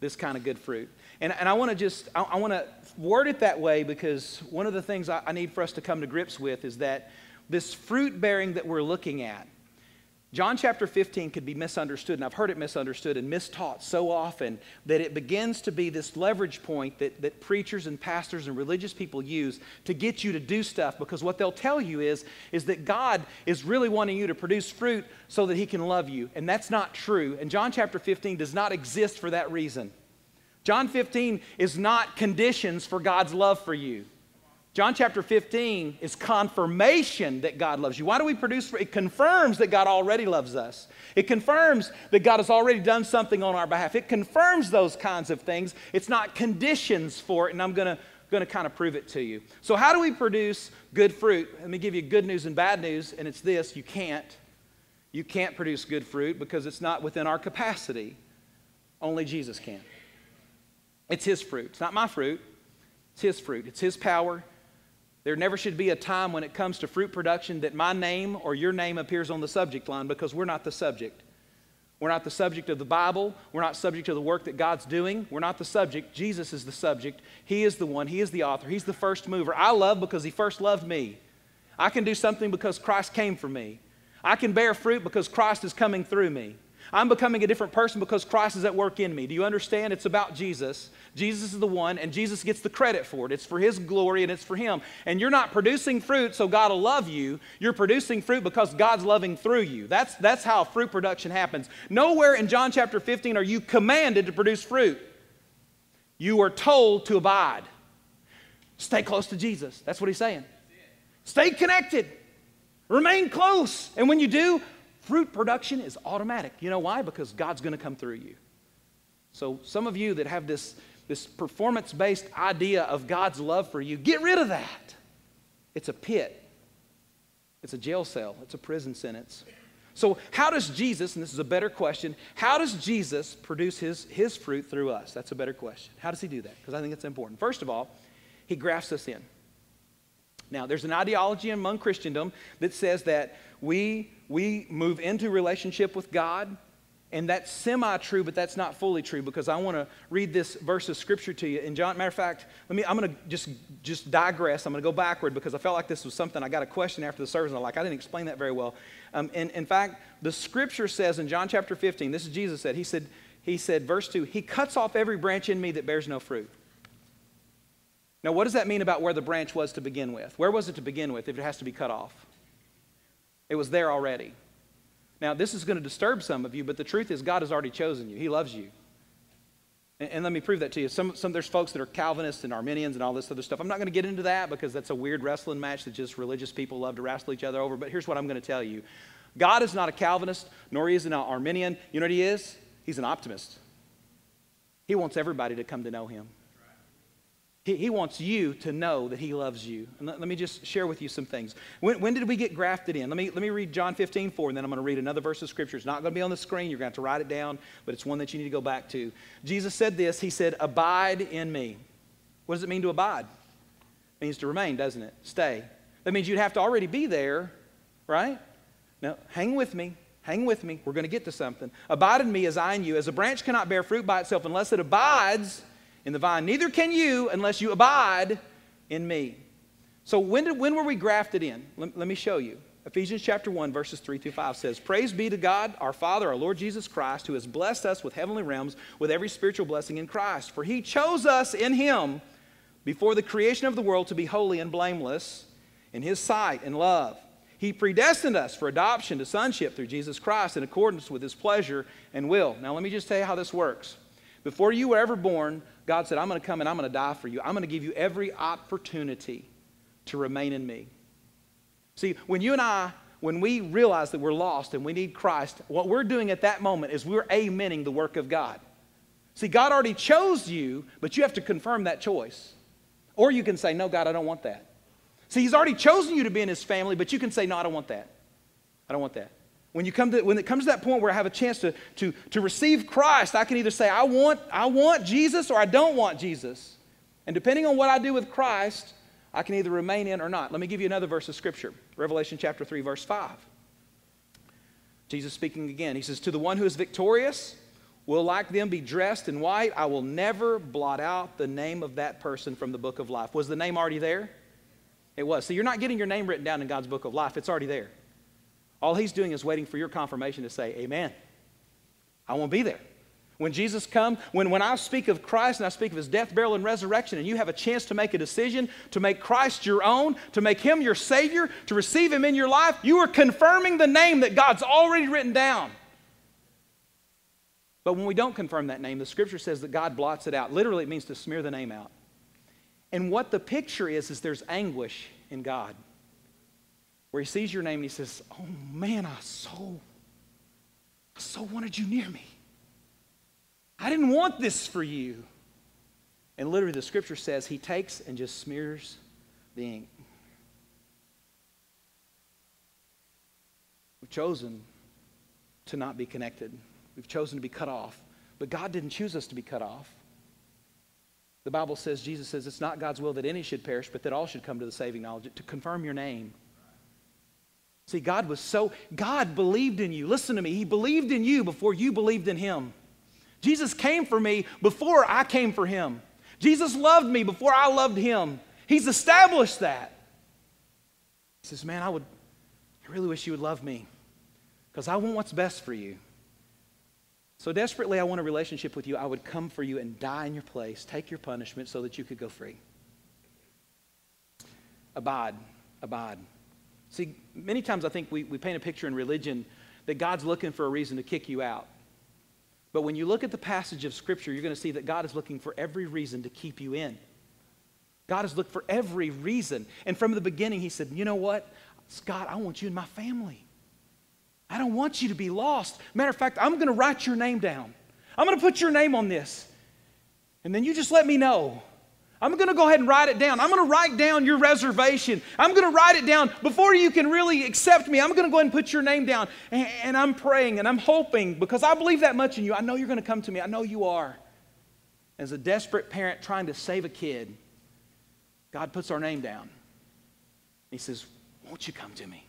this kind of good fruit? And, and I want to just, I, I want to word it that way because one of the things I, I need for us to come to grips with is that this fruit bearing that we're looking at, John chapter 15 could be misunderstood, and I've heard it misunderstood and mistaught so often that it begins to be this leverage point that, that preachers and pastors and religious people use to get you to do stuff because what they'll tell you is, is that God is really wanting you to produce fruit so that He can love you. And that's not true. And John chapter 15 does not exist for that reason. John 15 is not conditions for God's love for you. John chapter 15 is confirmation that God loves you. Why do we produce? It confirms that God already loves us. It confirms that God has already done something on our behalf. It confirms those kinds of things. It's not conditions for it, and I'm going to going to kind of prove it to you. So, how do we produce good fruit? Let me give you good news and bad news, and it's this you can't. You can't produce good fruit because it's not within our capacity. Only Jesus can. It's His fruit. It's not my fruit, it's His fruit. It's His power, there never should be a time when it comes to fruit production that my name or your name appears on the subject line because we're not the subject. We're not the subject of the Bible. We're not subject to the work that God's doing. We're not the subject. Jesus is the subject. He is the one. He is the author. He's the first mover. I love because He first loved me. I can do something because Christ came for me. I can bear fruit because Christ is coming through me. I'm becoming a different person because Christ is at work in me. Do you understand? It's about Jesus. Jesus is the one, and Jesus gets the credit for it. It's for His glory and it's for Him. And you're not producing fruit so God will love you. You're producing fruit because God's loving through you. That's, that's how fruit production happens. Nowhere in John chapter 15 are you commanded to produce fruit. You are told to abide. Stay close to Jesus. That's what He's saying. Stay connected. Remain close. And when you do, fruit production is automatic. You know why? Because God's going to come through you. So, some of you that have this, this performance based idea of God's love for you, get rid of that. It's a pit, it's a jail cell, it's a prison sentence. So, how does Jesus, and this is a better question, how does Jesus produce his, his fruit through us? That's a better question. How does he do that? Because I think it's important. First of all, he grafts us in. Now, there's an ideology among Christendom that says that we, we move into relationship with God, and that's semi true, but that's not fully true because I want to read this verse of scripture to you. And John, matter of fact, let me, I'm going to just, just digress. I'm going to go backward because I felt like this was something I got a question after the service, and I'm like, I didn't explain that very well. Um, and in fact, the scripture says in John chapter 15, this is Jesus said, He said, He said, verse 2, He cuts off every branch in me that bears no fruit. Now, what does that mean about where the branch was to begin with? Where was it to begin with if it has to be cut off? It was there already. Now, this is going to disturb some of you, but the truth is, God has already chosen you. He loves you. And, and let me prove that to you. Some, some, there's folks that are Calvinists and Arminians and all this other stuff. I'm not going to get into that because that's a weird wrestling match that just religious people love to wrestle each other over. But here's what I'm going to tell you God is not a Calvinist, nor is he an Arminian. You know what he is? He's an optimist. He wants everybody to come to know him. He, he wants you to know that He loves you. And let, let me just share with you some things. When, when, did we get grafted in? Let me, let me read John 15, 4, and then I'm going to read another verse of Scripture. It's not going to be on the screen. You're going to have to write it down, but it's one that you need to go back to. Jesus said this He said, Abide in me. What does it mean to abide? It means to remain, doesn't it? Stay. That means you'd have to already be there, right? Now, hang with me. Hang with me. We're going to get to something. Abide in me as I in you. As a branch cannot bear fruit by itself unless it abides in the vine. Neither can you unless you abide in me. So, when, did, when were we grafted in? Let, let me show you. Ephesians chapter 1, verses 3 through 5 says, Praise be to God, our Father, our Lord Jesus Christ, who has blessed us with heavenly realms, with every spiritual blessing in Christ. For he chose us in him before the creation of the world to be holy and blameless in his sight and love. He predestined us for adoption to sonship through Jesus Christ in accordance with his pleasure and will. Now, let me just tell you how this works. Before you were ever born, God said, I'm going to come and I'm going to die for you. I'm going to give you every opportunity to remain in me. See, when you and I, when we realize that we're lost and we need Christ, what we're doing at that moment is we're amening the work of God. See, God already chose you, but you have to confirm that choice. Or you can say, No, God, I don't want that. See, He's already chosen you to be in His family, but you can say, No, I don't want that. I don't want that. When, you come to, when it comes to that point where I have a chance to, to, to receive Christ, I can either say, I want, I want Jesus or I don't want Jesus. And depending on what I do with Christ, I can either remain in or not. Let me give you another verse of Scripture Revelation chapter 3, verse 5. Jesus speaking again. He says, To the one who is victorious, will like them be dressed in white. I will never blot out the name of that person from the book of life. Was the name already there? It was. So you're not getting your name written down in God's book of life, it's already there. All he's doing is waiting for your confirmation to say, Amen. I won't be there. When Jesus comes, when, when I speak of Christ and I speak of his death, burial, and resurrection, and you have a chance to make a decision to make Christ your own, to make him your Savior, to receive him in your life, you are confirming the name that God's already written down. But when we don't confirm that name, the scripture says that God blots it out. Literally, it means to smear the name out. And what the picture is, is there's anguish in God where he sees your name and he says, Oh man, I so, I so wanted you near me. I didn't want this for you. And literally, the scripture says he takes and just smears the ink. We've chosen to not be connected, we've chosen to be cut off. But God didn't choose us to be cut off. The Bible says, Jesus says, it's not God's will that any should perish, but that all should come to the saving knowledge. To confirm your name See, God was so, God believed in you. Listen to me. He believed in you before you believed in Him. Jesus came for me before I came for Him. Jesus loved me before I loved Him. He's established that. He says, Man, I would, I really wish you would love me because I want what's best for you. So desperately, I want a relationship with you. I would come for you and die in your place, take your punishment so that you could go free. Abide, abide. See, many times I think we, we paint a picture in religion that God's looking for a reason to kick you out. But when you look at the passage of Scripture, you're going to see that God is looking for every reason to keep you in. God has looked for every reason. And from the beginning, He said, You know what? Scott, I want you in my family. I don't want you to be lost. Matter of fact, I'm going to write your name down. I'm going to put your name on this. And then you just let me know. I'm going to go ahead and write it down. I'm going to write down your reservation. I'm going to write it down before you can really accept me. I'm going to go ahead and put your name down. And, I'm praying and I'm hoping because I believe that much in you. I know you're going to come to me. I know you are. As a desperate parent trying to save a kid, God puts our name down. He says, Won't you come to me?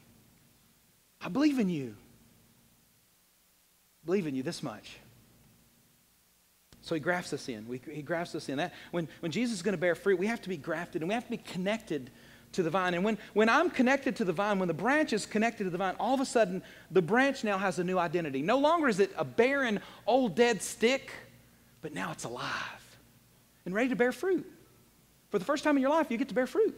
I believe in you. I believe in you this much. So he grafts us in. We, he grafts us in. That, when, when Jesus is going to bear fruit, we have to be grafted and we have to be connected to the vine. And when, when I'm connected to the vine, when the branch is connected to the vine, all of a sudden the branch now has a new identity. No longer is it a barren, old, dead stick, but now it's alive and ready to bear fruit. For the first time in your life, you get to bear fruit.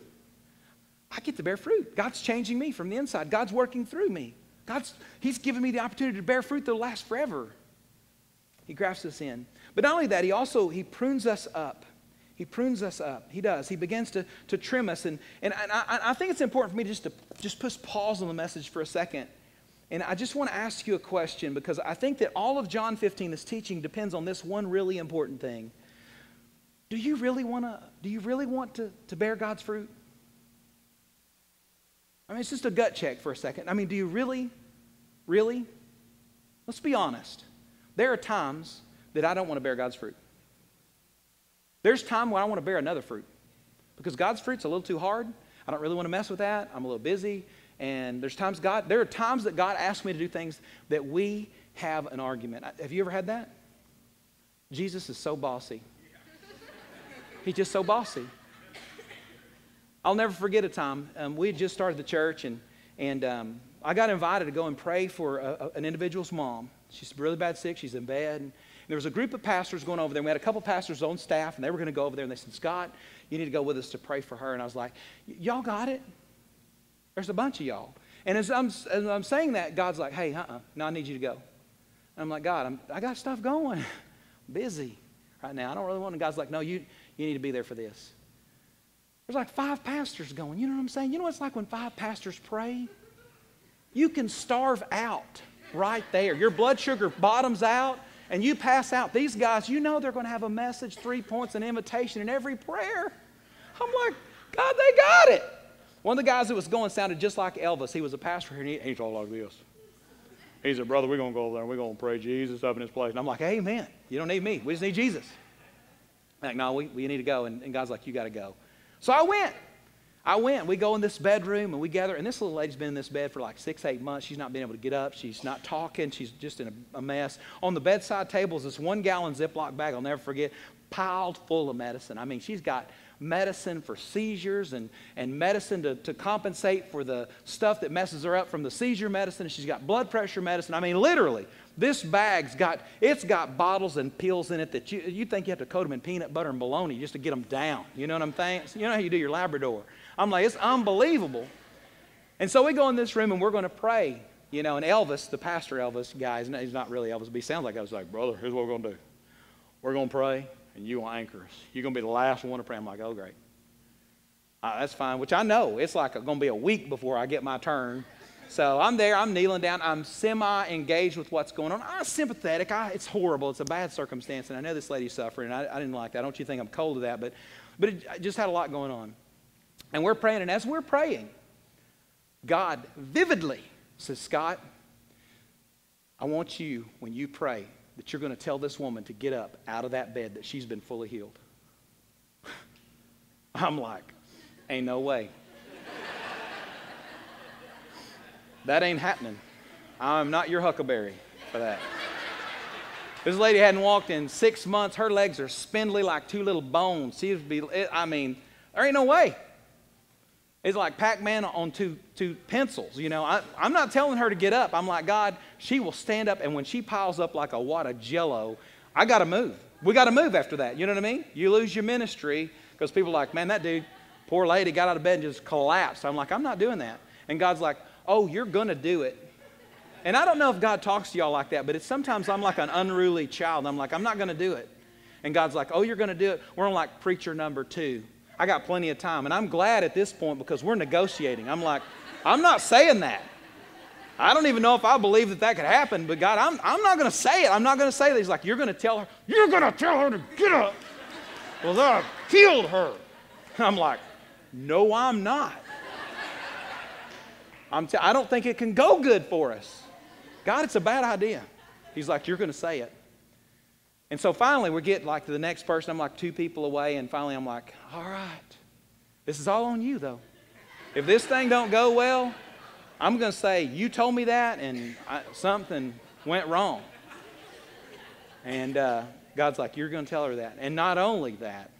I get to bear fruit. God's changing me from the inside. God's working through me. God's, He's given me the opportunity to bear fruit that'll last forever. He grafts us in. But not only that, He also He prunes us up. He prunes us up. He does. He begins to, to trim us. And, and, I, I think it's important for me just to just push pause on the message for a second. And I just want to ask you a question because I think that all of John 15, this teaching, depends on this one really important thing. Do you really want to, do you really want to, to bear God's fruit? I mean, it's just a gut check for a second. I mean, do you really, really? Let's be honest. There are times that I don't want to bear God's fruit. There's time when I want to bear another fruit because God's fruit's a little too hard. I don't really want to mess with that. I'm a little busy. And there's times God, there are times that God asks me to do things that we have an argument. Have you ever had that? Jesus is so bossy. He's just so bossy. I'll never forget a time. Um, we had just started the church, and, and um, I got invited to go and pray for a, a, an individual's mom. She's really bad sick. She's in bed. And there was a group of pastors going over there. We had a couple pastors on staff, and they were going to go over there. And they said, Scott, you need to go with us to pray for her. And I was like, y'all got it? There's a bunch of y'all. And as I'm, as I'm saying that, God's like, hey, uh-uh, no, I need you to go. And I'm like, God, I'm, I got stuff going. I'm busy right now. I don't really want to. God's like, no, you, you need to be there for this. There's like five pastors going. You know what I'm saying? You know what it's like when five pastors pray? You can starve out right there. Your blood sugar bottoms out and you pass out. These guys, you know they're going to have a message, three points, an invitation in every prayer. I'm like, God, they got it. One of the guys that was going sounded just like Elvis. He was a pastor here, and he, he's all like this. He said, Brother, we're going to go over there and we're going to pray Jesus up in this place. And I'm like, Amen. You don't need me. We just need Jesus. I'm like, no, we, we need to go. And, and God's like, You got to go. So I went. I went. We go in this bedroom and we gather. And this little lady's been in this bed for like six, eight months. She's not been able to get up. She's not talking. She's just in a, a mess. On the bedside table is this one gallon Ziploc bag, I'll never forget, piled full of medicine. I mean, she's got medicine for seizures and, and medicine to, to compensate for the stuff that messes her up from the seizure medicine. She's got blood pressure medicine. I mean, literally, this bag's got, it's got bottles and pills in it that you, you think you have to coat them in peanut butter and bologna just to get them down. You know what I'm saying? You know how you do your Labrador. I'm like, it's unbelievable. And so we go in this room and we're going to pray. You know, and Elvis, the pastor Elvis guy, he's not really Elvis, but he sounds like I was like, brother, here's what we're going to do. We're going to pray, and you will anchor us. You're going to be the last one to pray. I'm like, oh, great. Uh, that's fine, which I know. It's like going to be a week before I get my turn. So I'm there, I'm kneeling down, I'm semi engaged with what's going on. I'm sympathetic. I, it's horrible. It's a bad circumstance, and I know this lady's suffering. I, I didn't like that. Don't you think I'm cold to that? But, but it, I just had a lot going on. And we're praying, and as we're praying, God vividly says, Scott, I want you, when you pray, that you're going to tell this woman to get up out of that bed that she's been fully healed. I'm like, ain't no way. that ain't happening. I'm not your huckleberry for that. This lady hadn't walked in six months. Her legs are spindly like two little bones. She would be, I mean, there ain't no way. It's like Pac Man on two, two pencils. You know, I, I'm not telling her to get up. I'm like, God, she will stand up, and when she piles up like a wad of jello, I got to move. We got to move after that. You know what I mean? You lose your ministry because people are like, man, that dude, poor lady, got out of bed and just collapsed. I'm like, I'm not doing that. And God's like, oh, you're going to do it. And I don't know if God talks to y'all like that, but it's sometimes I'm like an unruly child. I'm like, I'm not going to do it. And God's like, oh, you're going to do it. We're on like preacher number two. I got plenty of time. And I'm glad at this point because we're negotiating. I'm like, I'm not saying that. I don't even know if I believe that that could happen, but God, I'm, I'm not going to say it. I'm not going to say that. He's like, You're going to tell her, you're going to tell her to get up. Well, I've healed her. I'm like, No, I'm not. I'm t- I don't think it can go good for us. God, it's a bad idea. He's like, You're going to say it. And so finally, we get like to the next person. I'm like two people away, and finally, I'm like, all right, this is all on you, though. if this thing don't go well, I'm going to say, You told me that, and I, something went wrong. And uh, God's like, You're going to tell her that. And not only that,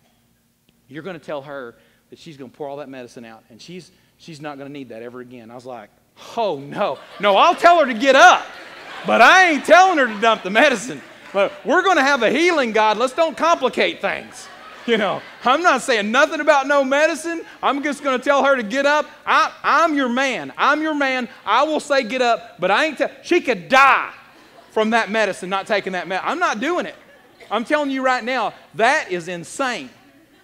you're going to tell her that she's going to pour all that medicine out, and she's, she's not going to need that ever again. I was like, Oh, no. No, I'll tell her to get up, but I ain't telling her to dump the medicine. But we're going to have a healing, God. Let's don't complicate things. You know, I'm not saying nothing about no medicine. I'm just going to tell her to get up. I, am your man. I'm your man. I will say get up, but I ain't. Te- she could die from that medicine, not taking that medicine. I'm not doing it. I'm telling you right now, that is insane.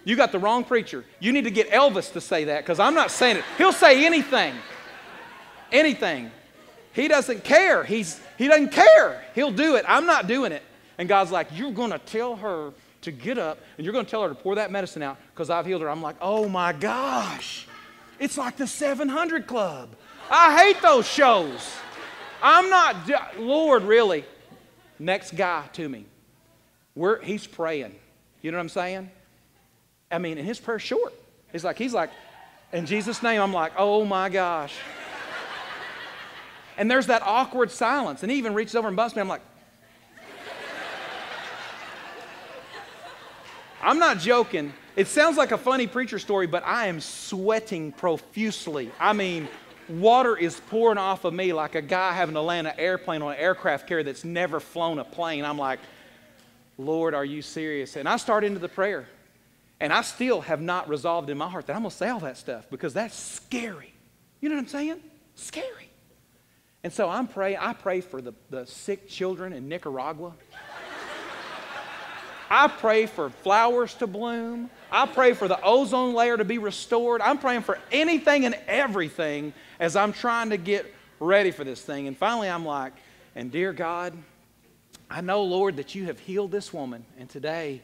You got the wrong preacher. You need to get Elvis to say that because I'm not saying it. He'll say anything. Anything. He doesn't care. He's, he doesn't care. He'll do it. I'm not doing it. And God's like, You're going to tell her to get up and you're going to tell her to pour that medicine out because I've healed her. I'm like, Oh my gosh. It's like the 700 Club. I hate those shows. I'm not, Lord, really. Next guy to me. We're, he's praying. You know what I'm saying? I mean, and his prayer's short. He's like, he's like, in Jesus' name, I'm like, oh my gosh. and there's that awkward silence. And he even reaches over and bumps me. I'm like, I'm not joking. It sounds like a funny preacher story, but I am sweating profusely. I mean, water is pouring off of me like a guy having to land an airplane on an aircraft carrier that's never flown a plane. I'm like, Lord, are you serious? And I start into the prayer. And I still have not resolved in my heart that I'm going to say all that stuff because that's scary. You know what I'm saying? Scary. And so I'm praying, I pray for the, the sick children in Nicaragua. I pray for flowers to bloom. I pray for the ozone layer to be restored. I'm praying for anything and everything as I'm trying to get ready for this thing. And finally, I'm like, and dear God, I know, Lord, that you have healed this woman. And today,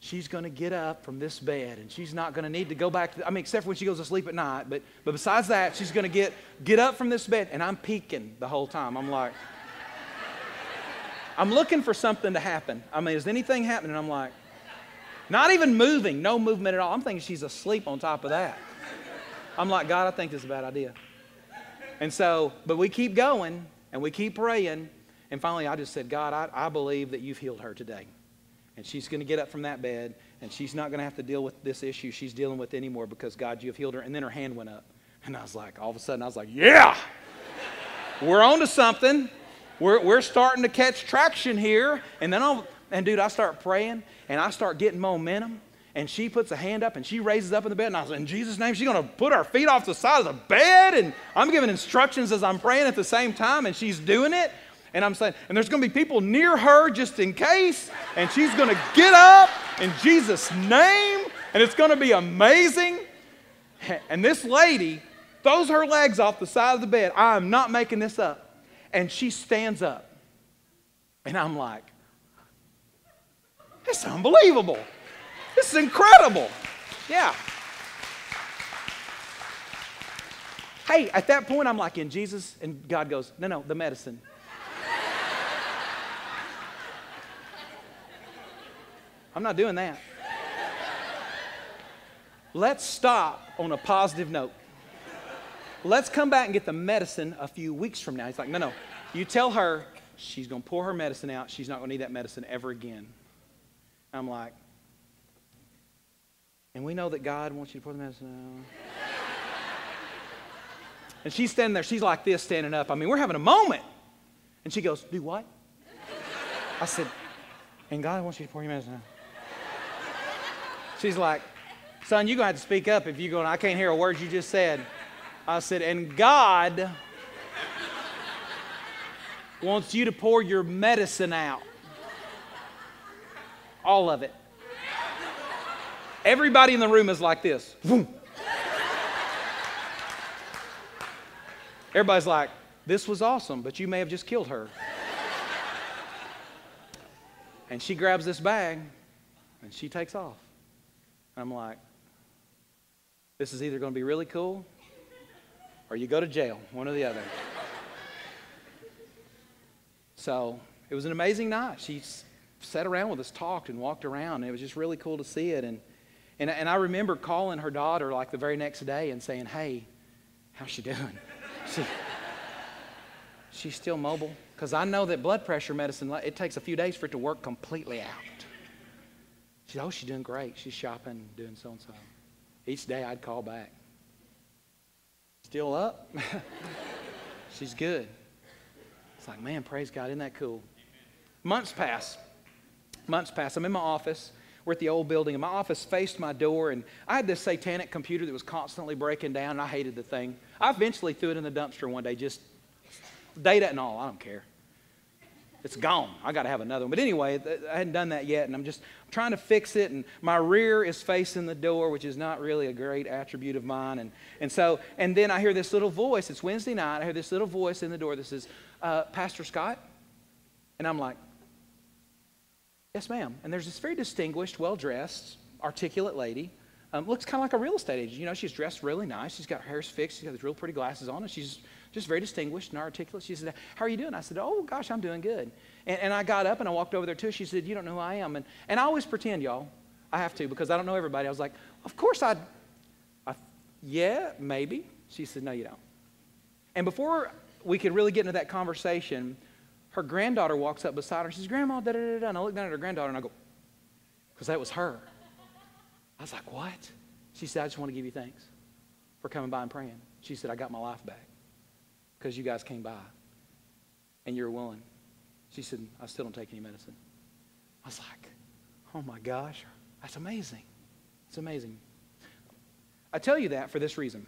she's going to get up from this bed and she's not going to need to go back to, I mean, except for when she goes to sleep at night. But, but besides that, she's going to get, get up from this bed. And I'm peeking the whole time. I'm like, I'm looking for something to happen. I mean, is anything happening? I'm like, not even moving, no movement at all. I'm thinking she's asleep on top of that. I'm like, God, I think this is a bad idea. And so, but we keep going and we keep praying. And finally, I just said, God, I, I believe that you've healed her today. And she's going to get up from that bed and she's not going to have to deal with this issue she's dealing with anymore because, God, you have healed her. And then her hand went up. And I was like, all of a sudden, I was like, yeah, we're on to something. We're, we're starting to catch traction here. And then, I'll, and dude, I start praying and I start getting momentum and she puts a hand up and she raises up in the bed and I said, in Jesus' name, she's going to put her feet off the side of the bed and I'm giving instructions as I'm praying at the same time and she's doing it. And I'm saying, and there's going to be people near her just in case, and she's going to get up in Jesus' name, and it's going to be amazing. And this lady throws her legs off the side of the bed. I am not making this up. And she stands up. And I'm like, it's unbelievable. This is incredible. Yeah. Hey, at that point, I'm like, in Jesus, and God goes, no, no, the medicine. I'm not doing that. Let's stop on a positive note. Let's come back and get the medicine a few weeks from now. He's like, no, no. You tell her she's going to pour her medicine out. She's not going to need that medicine ever again. I'm like, and we know that God wants you to pour the medicine out. and she's standing there. She's like this, standing up. I mean, we're having a moment. And she goes, do what? I said, and God wants you to pour your medicine out. She's like, son, you're going to have to speak up if you're going, I can't hear a word you just said. I said, and God wants you to pour your medicine out. All of it. Everybody in the room is like this. Everybody's like, this was awesome, but you may have just killed her. And she grabs this bag and she takes off. I'm like, this is either going to be really cool or you go to jail, one or the other. so it was an amazing night. She sat around with us, talked, and walked around. And it was just really cool to see it. And, and, and I remember calling her daughter like the very next day and saying, hey, How's she doing? She, she's still mobile? Because I know that blood pressure medicine, it takes a few days for it to work completely out. She said, Oh, she's doing great. She's shopping, doing so and so. Each day I'd call back. Still up? she's good. It's like, man, praise God, isn't that cool? Months pass. Months pass. I'm in my office. We're at the old building, and my office faced my door, and I had this satanic computer that was constantly breaking down, and I hated the thing. I eventually threw it in the dumpster one day, just data and all. I don't care. It's gone. I got to have another one. But anyway, I hadn't done that yet, and I'm just trying to fix it. And my rear is facing the door, which is not really a great attribute of mine. And, and so, and then I hear this little voice. It's Wednesday night. I hear this little voice in the door that says, uh, Pastor Scott? And I'm like, Yes, ma'am. And there's this very distinguished, well dressed, articulate lady. Um, looks kind of like a real estate agent. You know, she's dressed really nice. She's got her hair fixed. She's got these real pretty glasses on, and she's just very distinguished and articulate. She said, How are you doing? I said, Oh, gosh, I'm doing good. And, and I got up and I walked over there too. She said, You don't know who I am. And, and I always pretend, y'all. I have to because I don't know everybody. I was like, Of course I'd, I, yeah, maybe. She said, No, you don't. And before we could really get into that conversation, her granddaughter walks up beside her. She says, Grandma, da da da da. And I look down at her granddaughter and I go, Because that was her. I was like, What? She said, I just want to give you thanks for coming by and praying. She said, I got my life back because you guys came by and you were willing. She said, I still don't take any medicine. I was like, Oh my gosh, that's amazing. It's amazing. I tell you that for this reason.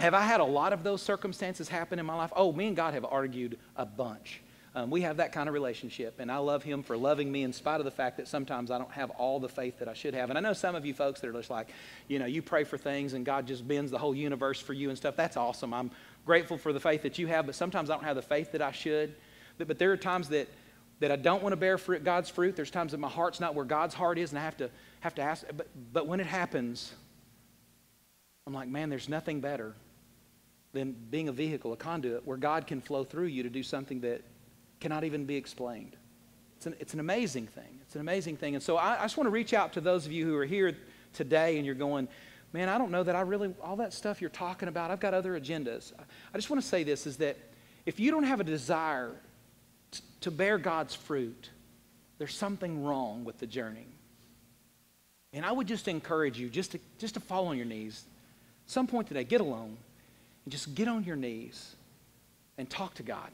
Have I had a lot of those circumstances happen in my life? Oh, me and God have argued a bunch. Um, we have that kind of relationship, and I love Him for loving me in spite of the fact that sometimes I don't have all the faith that I should have. And I know some of you folks that are just like, you know, you pray for things and God just bends the whole universe for you and stuff. That's awesome. I'm grateful for the faith that you have, but sometimes I don't have the faith that I should. But, but there are times that, that I don't want to bear fruit, God's fruit. There's times that my heart's not where God's heart is, and I have to, have to ask. But, but when it happens, I'm like, man, there's nothing better than being a vehicle, a conduit, where God can flow through you to do something that cannot even be explained. It's an, it's an amazing thing. It's an amazing thing. And so I, I just want to reach out to those of you who are here today and you're going, man, I don't know that I really, all that stuff you're talking about, I've got other agendas. I just want to say this is that if you don't have a desire to bear God's fruit, there's something wrong with the journey. And I would just encourage you just to, just to fall on your knees. some point today, get alone and just get on your knees and talk to God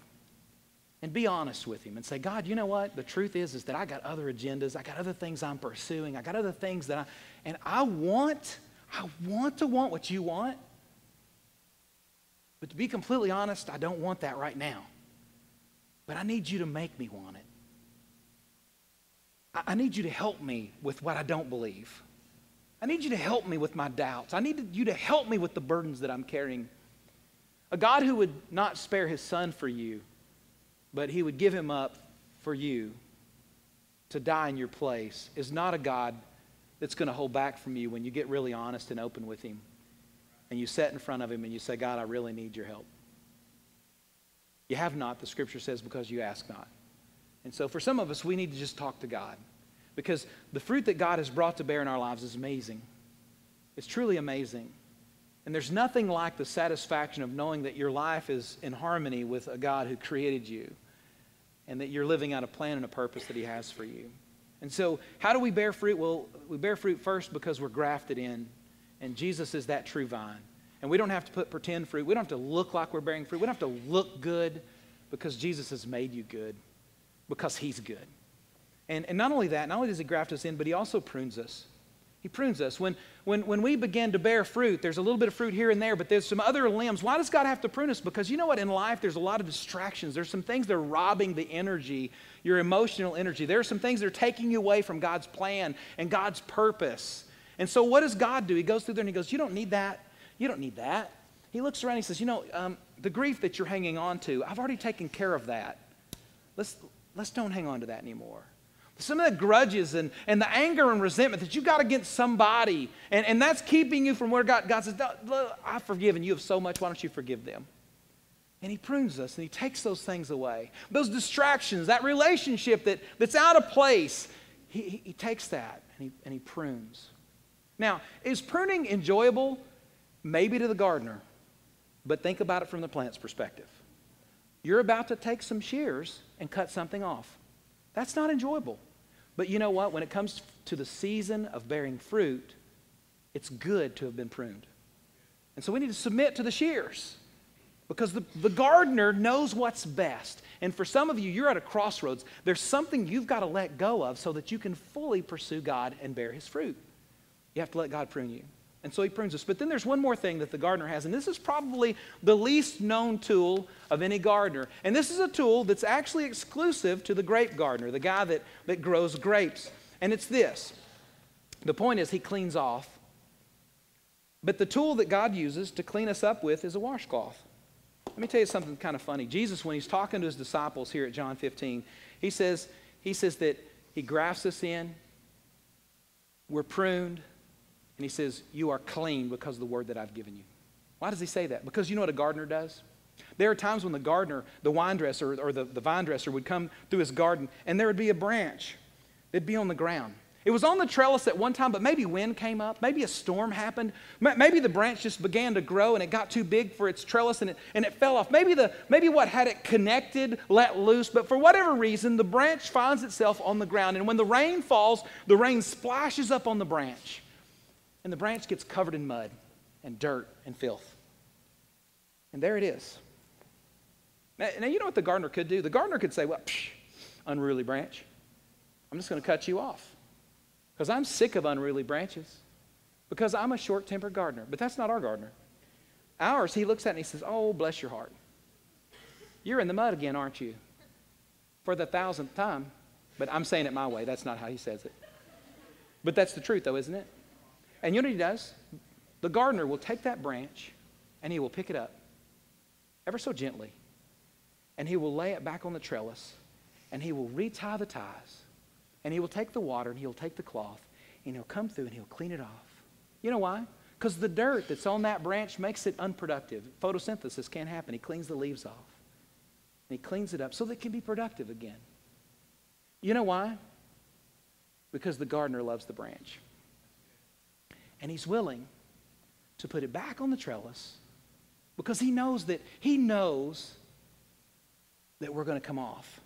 and be honest with him and say god you know what the truth is is that i got other agendas i got other things i'm pursuing i got other things that i and i want i want to want what you want but to be completely honest i don't want that right now. But i need you to make me want it. I, I need you to help me with what i don't believe. I need you to help me with my doubts. I need you to help me with the burdens that i'm carrying. A God who would not spare his son for you, but he would give him up for you to die in your place is not a God that's going to hold back from you when you get really honest and open with him and you sit in front of him and you say, God, I really need your help. You have not, the scripture says, because you ask not. And so for some of us, we need to just talk to God because the fruit that God has brought to bear in our lives is amazing. It's truly amazing. And there's nothing like the satisfaction of knowing that your life is in harmony with a God who created you and that you're living out a plan and a purpose that He has for you. And so, how do we bear fruit? Well, we bear fruit first because we're grafted in, and Jesus is that true vine. And we don't have to put pretend fruit. We don't have to look like we're bearing fruit. We don't have to look good because Jesus has made you good, because He's good. And, and not only that, not only does He graft us in, but He also prunes us. He prunes us. When, when, when we begin to bear fruit, there's a little bit of fruit here and there, but there's some other limbs. Why does God have to prune us? Because you know what? In life, there's a lot of distractions. There's some things that are robbing the energy, your emotional energy. There are some things that are taking you away from God's plan and God's purpose. And so, what does God do? He goes through there and he goes, You don't need that. You don't need that. He looks around and he says, You know, um, the grief that you're hanging on to, I've already taken care of that. Let's, let's don't hang on to that anymore. Some of the grudges and, and the anger and resentment that you got against somebody, and, and that's keeping you from where God, God says, I've forgiven you of so much, why don't you forgive them? And he prunes us and he takes those things away. Those distractions, that relationship that, that's out of place, he, he, he takes that and he, and he prunes. Now, is pruning enjoyable? Maybe to the gardener, But think about it from the plant's perspective. You're about to take some shears and cut something off. That's not enjoyable. But you know what? When it comes to the season of bearing fruit, it's good to have been pruned. And so we need to submit to the shears because the, the gardener knows what's best. And for some of you, you're at a crossroads. There's something you've got to let go of so that you can fully pursue God and bear his fruit. You have to let God prune you. And so he prunes us. But then there's one more thing that the gardener has, and this is probably the least known tool of any gardener. And this is a tool that's actually exclusive to the grape gardener, the guy that, that grows grapes. And it's this the point is, he cleans off. But the tool that God uses to clean us up with is a washcloth. Let me tell you something kind of funny. Jesus, when he's talking to his disciples here at John 15, he says, he says that he grafts us in, we're pruned, and he says, You are clean because of the word that I've given you. Why does he say that? Because you know what a gardener does? There are times when the gardener, the wine dresser, or the, the vine dresser would come through his garden and there would be a branch. It'd be on the ground. It was on the trellis at one time, but maybe wind came up, maybe a storm happened, maybe the branch just began to grow and it got too big for its trellis and it, and it fell off. Maybe, the, maybe what had it connected let loose, but for whatever reason, the branch finds itself on the ground. And when the rain falls, the rain splashes up on the branch and the branch gets covered in mud and dirt and filth. And there it is. Now, now you know what the gardener could do? The gardener could say, Well, psh, unruly branch, I'm just going to cut you off because I'm sick of unruly branches because I'm a short tempered gardener. But that's not our gardener. Ours, he looks at and he says, Oh, bless your heart. You're in the mud again, aren't you? For the thousandth time. But I'm saying it my way. That's not how he says it. But that's the truth, though, isn't it? And you know what he does? The gardener will take that branch and he will pick it up ever so gently and he will lay it back on the trellis and he will retie the ties and he will take the water and he'll take the cloth and he'll come through and he'll clean it off. You know why? Because the dirt that's on that branch makes it unproductive. Photosynthesis can't happen. He cleans the leaves off. And he cleans it up so that it can be productive again. You know why? Because the gardener loves the branch. And he's willing to put it back on the trellis because he knows that he knows that we're going to come off.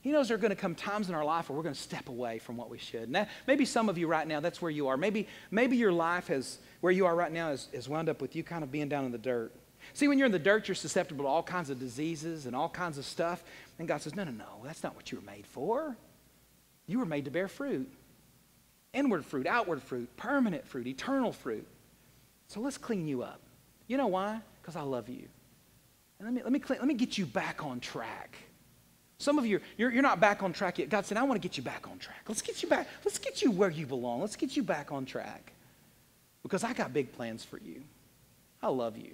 He knows there are going to come times in our life where we're going to step away from what we should. That, maybe some of you right now, that's where you are. Maybe, maybe your life has, where you are right now, has, has wound up with you kind of being down in the dirt. See, when you're in the dirt, you're susceptible to all kinds of diseases and all kinds of stuff. And God says, no, no, no, that's not what you were made for. You were made to bear fruit inward fruit, outward fruit, permanent fruit, eternal fruit. So let's clean you up. You know why? Because I love you. And let me, let, me clean, let me get you back on track. Some of you, you're, you're not back on track yet. God said, I want to get you back on track. Let's get you back. Let's get you where you belong. Let's get you back on track. Because I got big plans for you. I love you.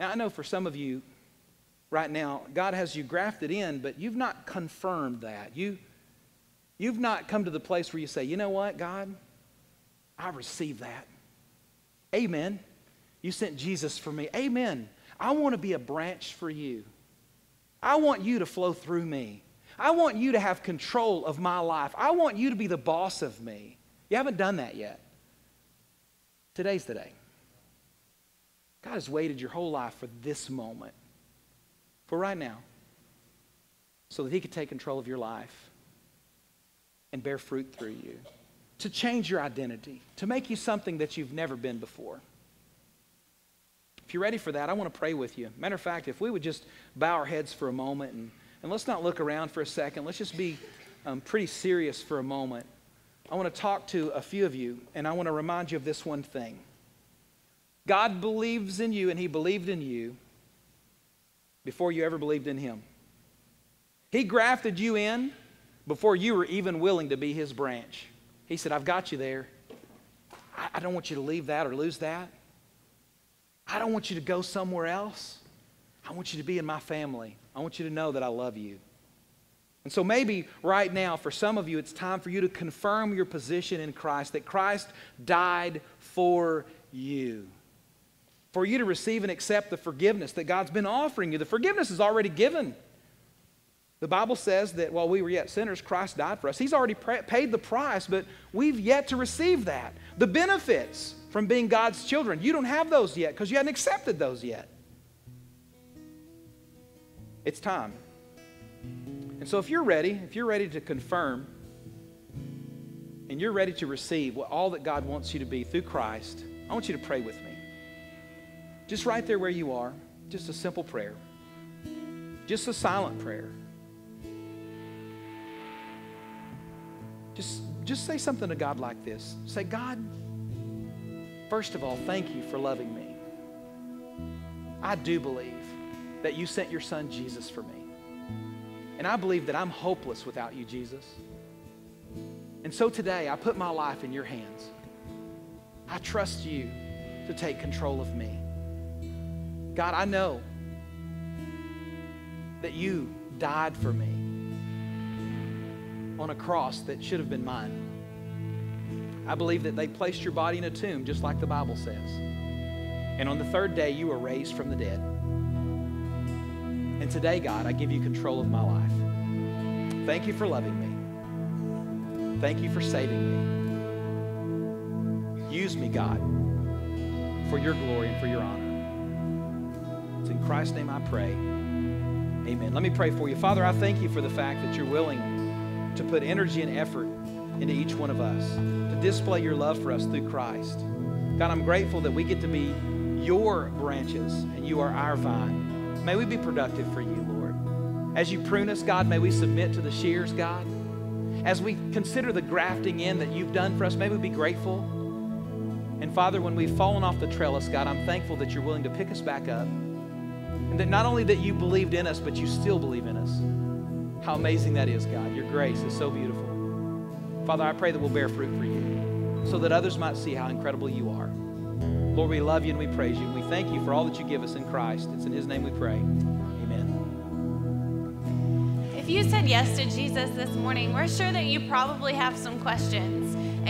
Now, I know for some of you right now, God has you grafted in, but you've not confirmed that. You, You've not come to the place where you say, you know what, God, I receive that. Amen. You sent Jesus for me. Amen. I want to be a branch for you. I want you to flow through me. I want you to have control of my life. I want you to be the boss of me. You haven't done that yet. Today's the day. God has waited your whole life for this moment, for right now, so that He could take control of your life and bear fruit through you, to change your identity, to make you something that you've never been before. If you're ready for that, I want to pray with you. Matter of fact, if we would just bow our heads for a moment and, and let's not look around for a second, let's just be um, pretty serious for a moment. I want to talk to a few of you, and I want to remind you of this one thing. God believes in you, and He believed in you before you ever believed in Him. He grafted you in before you were even willing to be his branch. He said, I've got you there. I, I don't want you to leave that or lose that. I don't want you to go somewhere else. I want you to be in my family. I want you to know that I love you. And so maybe right now, for some of you, it's time for you to confirm your position in Christ, that Christ died for you. For you to receive and accept the forgiveness that God's been offering you. The forgiveness is already given. The Bible says that while we were yet sinners, Christ died for us. He's already paid the price, but we've yet to receive that. The benefits from being God's children, you don't have those yet because you haven't accepted those yet. It's time. And so if you're ready, if you're ready to confirm and you're ready to receive all that God wants you to be through Christ, I want you to pray with me. Just right there where you are, just a simple prayer, just a silent prayer. Just, just say something to God like this. Say, God, first of all, thank you for loving me. I do believe that you sent your son Jesus for me. And I believe that I'm hopeless without you, Jesus. And so today, I put my life in your hands. I trust you to take control of me. God, I know that you died for me on a cross that should have been mine. I believe that they placed your body in a tomb, just like the Bible says. And on the third day, you were raised from the dead. And today, God, I give you control of my life. Thank you for loving me. Thank you for saving me. Use me, God, for your glory and for your honor. It's in Christ's name I pray. Amen. Let me pray for you. Father, I thank you for the fact that you're willing to put energy and effort into each one of us, to display your love for us through Christ. God, I'm grateful that we get to be your branches and you are our vine. May we be productive for you, Lord. As you prune us, God, may we submit to the shears, God. As we consider the grafting in that you've done for us, may we be grateful. And Father, when we've fallen off the trellis, God, I'm thankful that you're willing to pick us back up. And that not only that you believed in us, but you still believe in us. How amazing that is, God. Your grace is so beautiful. Father, I pray that we'll bear fruit for you so that others might see how incredible you are. Lord, we love you and we praise you. And we thank you for all that you give us in Christ. It's in his name we pray. Amen. If you said yes to Jesus this morning, we're sure that you probably have some questions.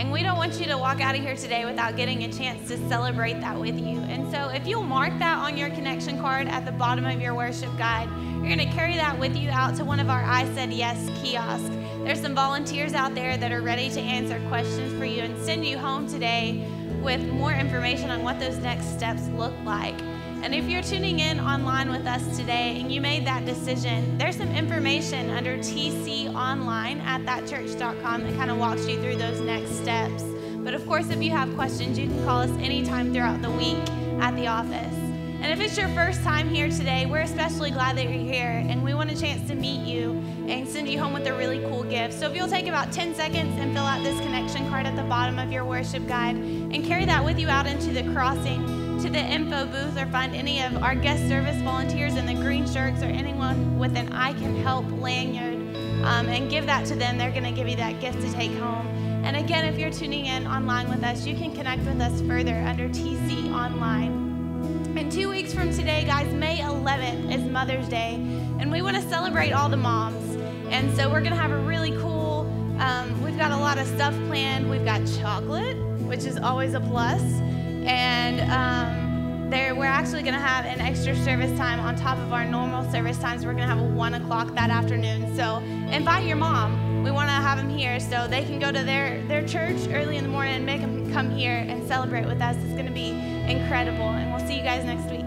And we don't want you to walk out of here today without getting a chance to celebrate that with you. And so if you'll mark that on your connection card at the bottom of your worship guide, you're going to carry that with you out to one of our I Said Yes kiosks. There's some volunteers out there that are ready to answer questions for you and send you home today with more information on what those next steps look like. And if you're tuning in online with us today and you made that decision, there's some information under TC online at thatchurch.com that kind of walks you through those next steps. But of course, if you have questions, you can call us anytime throughout the week at the office. And if it's your first time here today, we're especially glad that you're here and we want a chance to meet you and send you home with a really cool gift. So if you'll take about 10 seconds and fill out this connection card at the bottom of your worship guide and carry that with you out into the crossing to the info booth or find any of our guest service volunteers in the green shirts or anyone with an I can help lanyard um, and give that to them. They're going to give you that gift to take home. And again, if you're tuning in online with us, you can connect with us further under TC Online. In two weeks from today, guys, May 11th is Mother's Day, and we want to celebrate all the moms. And so we're going to have a really cool, um, we've got a lot of stuff planned. We've got chocolate, which is always a plus. And um, there, we're actually going to have an extra service time on top of our normal service times. We're going to have a 1 o'clock that afternoon. So invite your mom. We want to have them here so they can go to their, their church early in the morning and make them come here and celebrate with us. It's going to be incredible. And we'll see you guys next week.